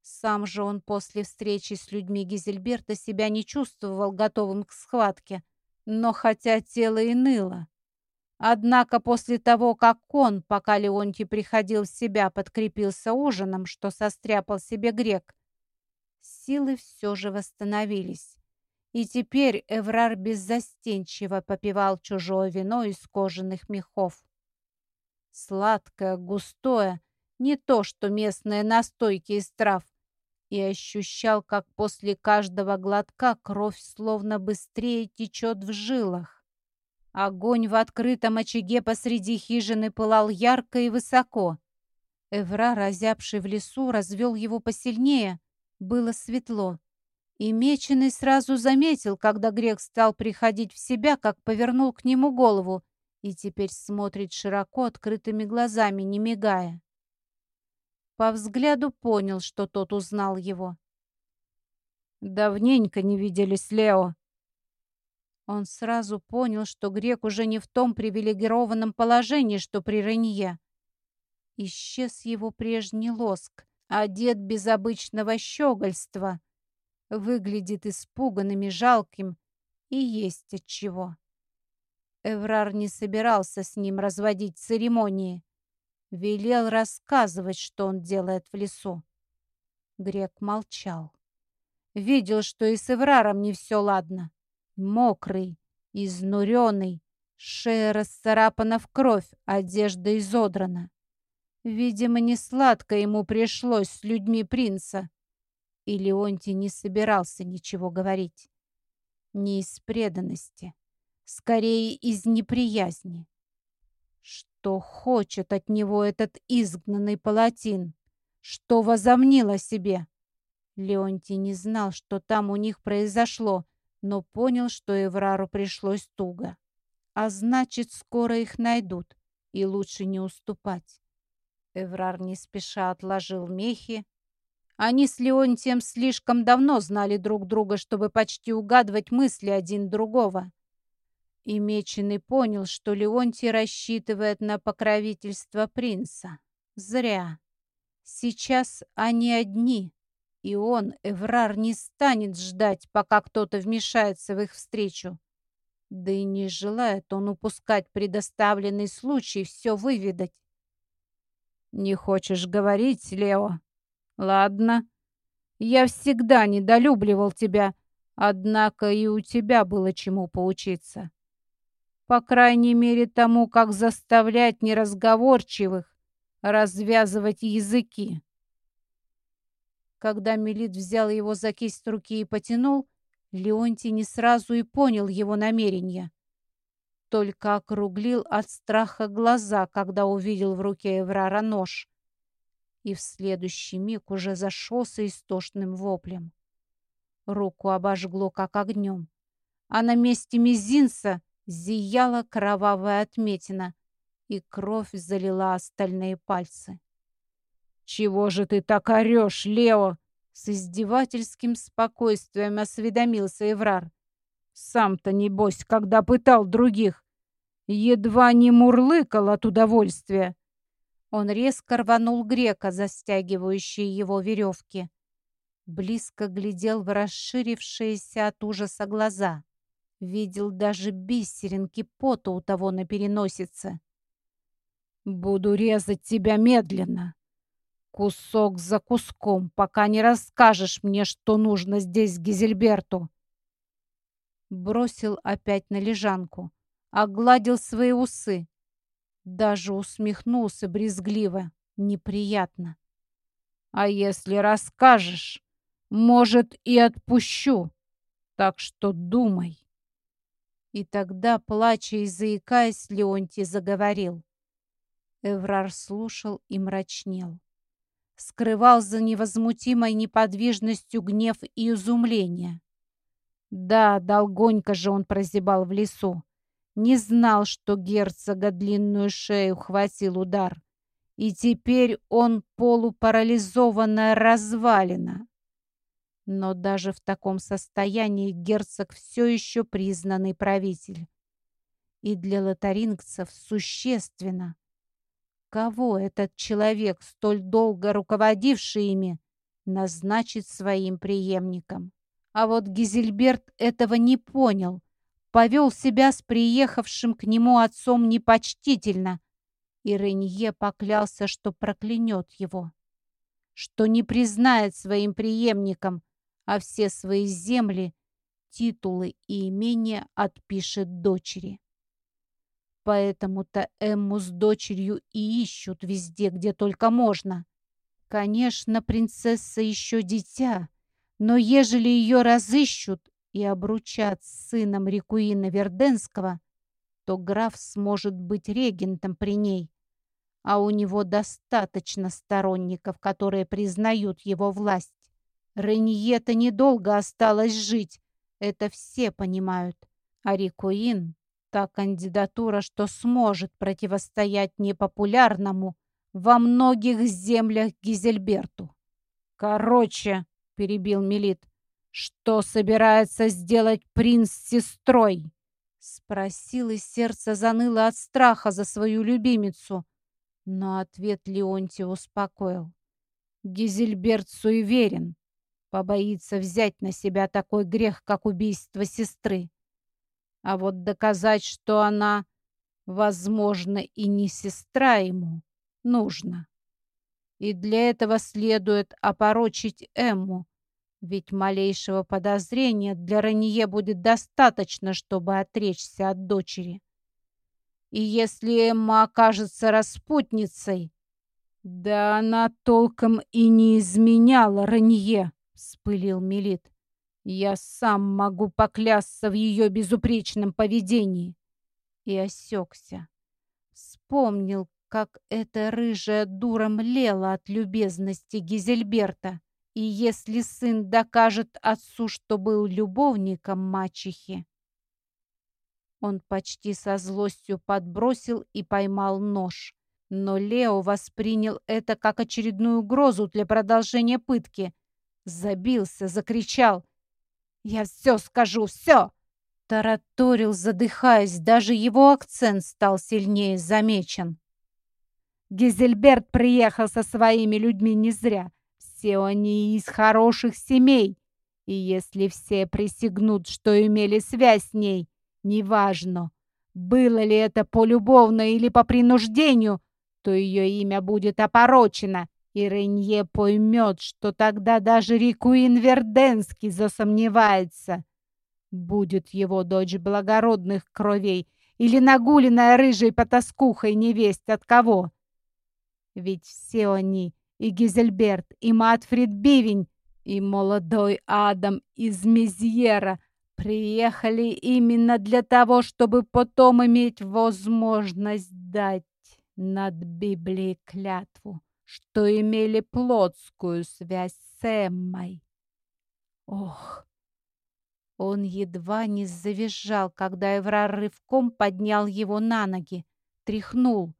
Сам же он после встречи с людьми Гизельберта себя не чувствовал готовым к схватке, но хотя тело и ныло. Однако после того, как он, пока Леонтий приходил в себя, подкрепился ужином, что состряпал себе грек, силы все же восстановились. И теперь Эврар беззастенчиво попивал чужое вино из кожаных мехов. Сладкое, густое, не то что местные настойки из трав, и ощущал, как после каждого глотка кровь словно быстрее течет в жилах. Огонь в открытом очаге посреди хижины пылал ярко и высоко. Эвра, разябший в лесу, развел его посильнее. Было светло. И Меченый сразу заметил, когда грек стал приходить в себя, как повернул к нему голову и теперь смотрит широко открытыми глазами, не мигая. По взгляду понял, что тот узнал его. «Давненько не виделись, Лео». Он сразу понял, что грек уже не в том привилегированном положении, что при Ренье. Исчез его прежний лоск, одет без обычного щегольства. Выглядит испуганным и жалким, и есть отчего. Эврар не собирался с ним разводить церемонии. Велел рассказывать, что он делает в лесу. Грек молчал. Видел, что и с Эвраром не все ладно. Мокрый, изнуренный, шея расцарапана в кровь, одежда изодрана. Видимо, не сладко ему пришлось с людьми принца. И Леонтий не собирался ничего говорить. Не из преданности, скорее из неприязни. Что хочет от него этот изгнанный палатин? Что возомнил о себе? Леонтий не знал, что там у них произошло, но понял, что Эврару пришлось туго. А значит, скоро их найдут, и лучше не уступать. Эврар не спеша отложил мехи. Они с Леонтием слишком давно знали друг друга, чтобы почти угадывать мысли один другого. И Меченый понял, что Леонтий рассчитывает на покровительство принца. Зря. Сейчас они одни, и он, Эврар, не станет ждать, пока кто-то вмешается в их встречу. Да и не желает он упускать предоставленный случай все выведать. «Не хочешь говорить, Лео? Ладно. Я всегда недолюбливал тебя, однако и у тебя было чему поучиться. По крайней мере, тому, как заставлять неразговорчивых развязывать языки. Когда Мелит взял его за кисть руки и потянул, Леонтий не сразу и понял его намерения. Только округлил от страха глаза, когда увидел в руке Эврара нож. И в следующий миг уже зашелся истошным воплем. Руку обожгло, как огнем. А на месте мизинца зияла кровавая отметина, и кровь залила остальные пальцы. «Чего же ты так орешь, Лео?» С издевательским спокойствием осведомился Эврар. «Сам-то, небось, когда пытал других, едва не мурлыкал от удовольствия». Он резко рванул грека, застягивающие его веревки. Близко глядел в расширившиеся от ужаса глаза. Видел даже бисеринки пота у того на переносице. «Буду резать тебя медленно, кусок за куском, пока не расскажешь мне, что нужно здесь Гизельберту». Бросил опять на лежанку, огладил свои усы. Даже усмехнулся брезгливо, неприятно. «А если расскажешь, может, и отпущу, так что думай». И тогда, плача и заикаясь, Леонтий заговорил. Эврар слушал и мрачнел. Скрывал за невозмутимой неподвижностью гнев и изумление. Да, долгонько же он прозябал в лесу. Не знал, что герцога длинную шею хватил удар. И теперь он полупарализованная развалина. Но даже в таком состоянии герцог все еще признанный правитель. И для лотарингцев существенно. Кого этот человек, столь долго руководивший ими, назначит своим преемником? А вот Гизельберт этого не понял. Повел себя с приехавшим к нему отцом непочтительно. И Ренье поклялся, что проклянет его. Что не признает своим преемником, а все свои земли, титулы и имения отпишет дочери. Поэтому-то Эмму с дочерью и ищут везде, где только можно. Конечно, принцесса еще дитя, но ежели ее разыщут и обручат с сыном Рикуина Верденского, то граф сможет быть регентом при ней, а у него достаточно сторонников, которые признают его власть. Реньета недолго осталось жить, это все понимают. А Рикуин — та кандидатура, что сможет противостоять непопулярному во многих землях Гизельберту. «Короче», — перебил Мелит, — «что собирается сделать принц с сестрой?» Спросил, и сердце заныло от страха за свою любимицу. Но ответ Леонтия успокоил. Гизельберт суеверен побоится взять на себя такой грех, как убийство сестры. А вот доказать, что она, возможно, и не сестра ему, нужно. И для этого следует опорочить Эмму, ведь малейшего подозрения для Ранье будет достаточно, чтобы отречься от дочери. И если Эмма окажется распутницей, да она толком и не изменяла Ранье вспылил Мелит. «Я сам могу поклясться в ее безупречном поведении!» И осекся. Вспомнил, как эта рыжая дура млела от любезности Гизельберта. И если сын докажет отцу, что был любовником мачехи, он почти со злостью подбросил и поймал нож. Но Лео воспринял это как очередную угрозу для продолжения пытки — Забился, закричал. «Я все скажу, все!» Тараторил, задыхаясь, даже его акцент стал сильнее замечен. Гизельберт приехал со своими людьми не зря. Все они из хороших семей. И если все присягнут, что имели связь с ней, Неважно, было ли это полюбовно или по принуждению, то ее имя будет опорочено, и Ренье поймет, что тогда даже Рикуин Верденский засомневается. Будет его дочь благородных кровей или нагуленная рыжей потаскухой невесть от кого. Ведь все они, и Гизельберт, и Матфрид Бивень, и молодой Адам из Мезьера, приехали именно для того, чтобы потом иметь возможность дать над Библией клятву, что имели плотскую связь с Эммой. Ох! Он едва не завизжал, когда Эврар рывком поднял его на ноги, тряхнул.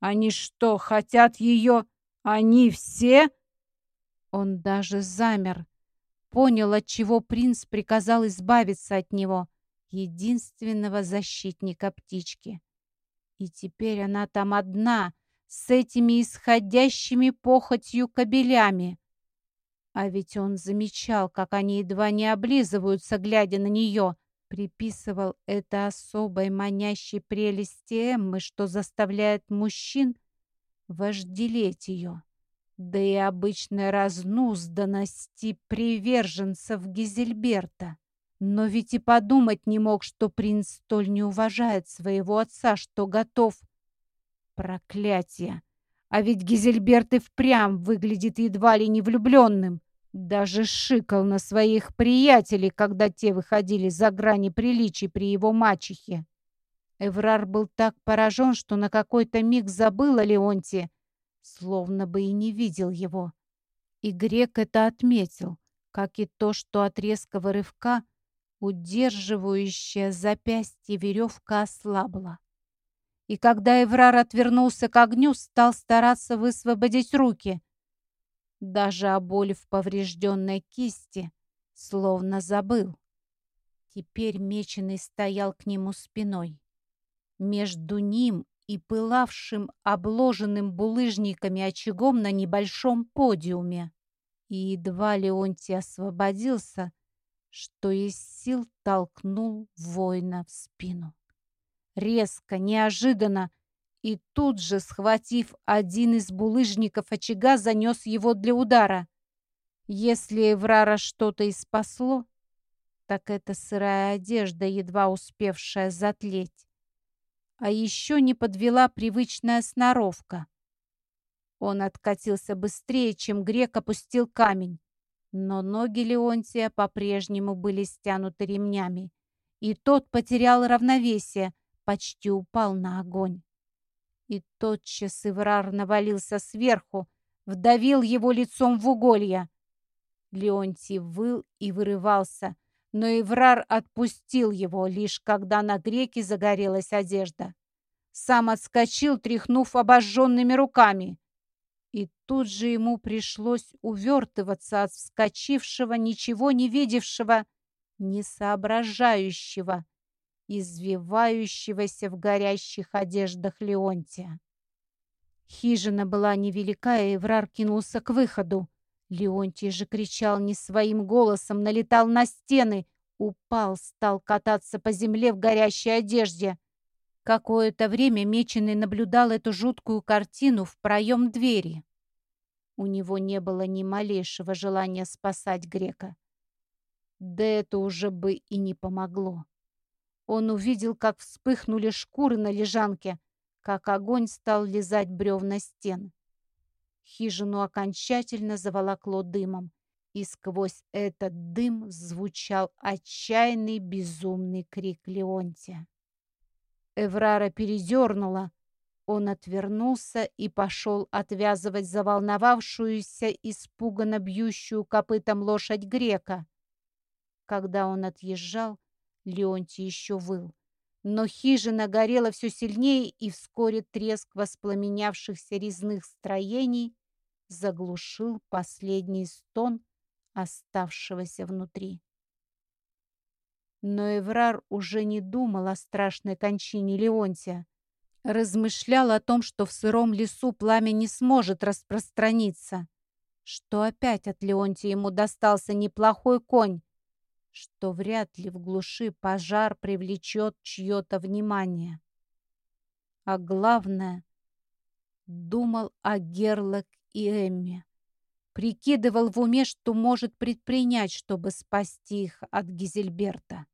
«Они что, хотят ее? Они все?» Он даже замер, понял, от чего принц приказал избавиться от него, единственного защитника птички. И теперь она там одна, с этими исходящими похотью кобелями. А ведь он замечал, как они едва не облизываются, глядя на нее. Приписывал это особой манящей прелести Эммы, что заставляет мужчин вожделеть ее. Да и обычной разнузданности приверженцев Гизельберта. Но ведь и подумать не мог, что принц столь не уважает своего отца, что готов... Проклятие! А ведь Гизельберт и впрямь выглядит едва ли не влюбленным. Даже шикал на своих приятелей, когда те выходили за грани приличий при его мачехе. Эврар был так поражен, что на какой-то миг забыл о Леонте, словно бы и не видел его. И грек это отметил, как и то, что от резкого рывка удерживающая запястье веревка ослабла. И когда Эврар отвернулся к огню, стал стараться высвободить руки. Даже о боли в поврежденной кисти словно забыл. Теперь меченый стоял к нему спиной. Между ним и пылавшим, обложенным булыжниками очагом на небольшом подиуме. И едва Леонтий освободился, что из сил толкнул воина в спину. Резко, неожиданно, и тут же, схватив один из булыжников очага, занес его для удара. Если Эврара что-то и спасло, так это сырая одежда, едва успевшая затлеть. А еще не подвела привычная сноровка. Он откатился быстрее, чем грек опустил камень. Но ноги Леонтия по-прежнему были стянуты ремнями. И тот потерял равновесие, почти упал на огонь. И тотчас Иврар навалился сверху, вдавил его лицом в уголья. Леонтий выл и вырывался, но Иврар отпустил его, лишь когда на греке загорелась одежда. Сам отскочил, тряхнув обожженными руками. И тут же ему пришлось увертываться от вскочившего, ничего не видевшего, не соображающего, извивающегося в горящих одеждах Леонтия. Хижина была невелика, и Эврар кинулся к выходу. Леонтий же кричал не своим голосом, налетал на стены, упал, стал кататься по земле в горящей одежде. Какое-то время Меченый наблюдал эту жуткую картину в проем двери. У него не было ни малейшего желания спасать грека. Да это уже бы и не помогло. Он увидел, как вспыхнули шкуры на лежанке, как огонь стал лизать бревна стен. Хижину окончательно заволокло дымом, и сквозь этот дым звучал отчаянный безумный крик Леонтия. Эврара передернула. Он отвернулся и пошел отвязывать заволновавшуюся, испуганно бьющую копытом лошадь грека. Когда он отъезжал, Леонтий еще выл. Но хижина горела все сильнее, и вскоре треск воспламенявшихся резных строений заглушил последний стон оставшегося внутри. Но Эврар уже не думал о страшной кончине Леонтия. Размышлял о том, что в сыром лесу пламя не сможет распространиться, что опять от Леонтия ему достался неплохой конь, что вряд ли в глуши пожар привлечет чье-то внимание. А главное, думал о Герлок и Эмме. Прикидывал в уме, что может предпринять, чтобы спасти их от Гизельберта.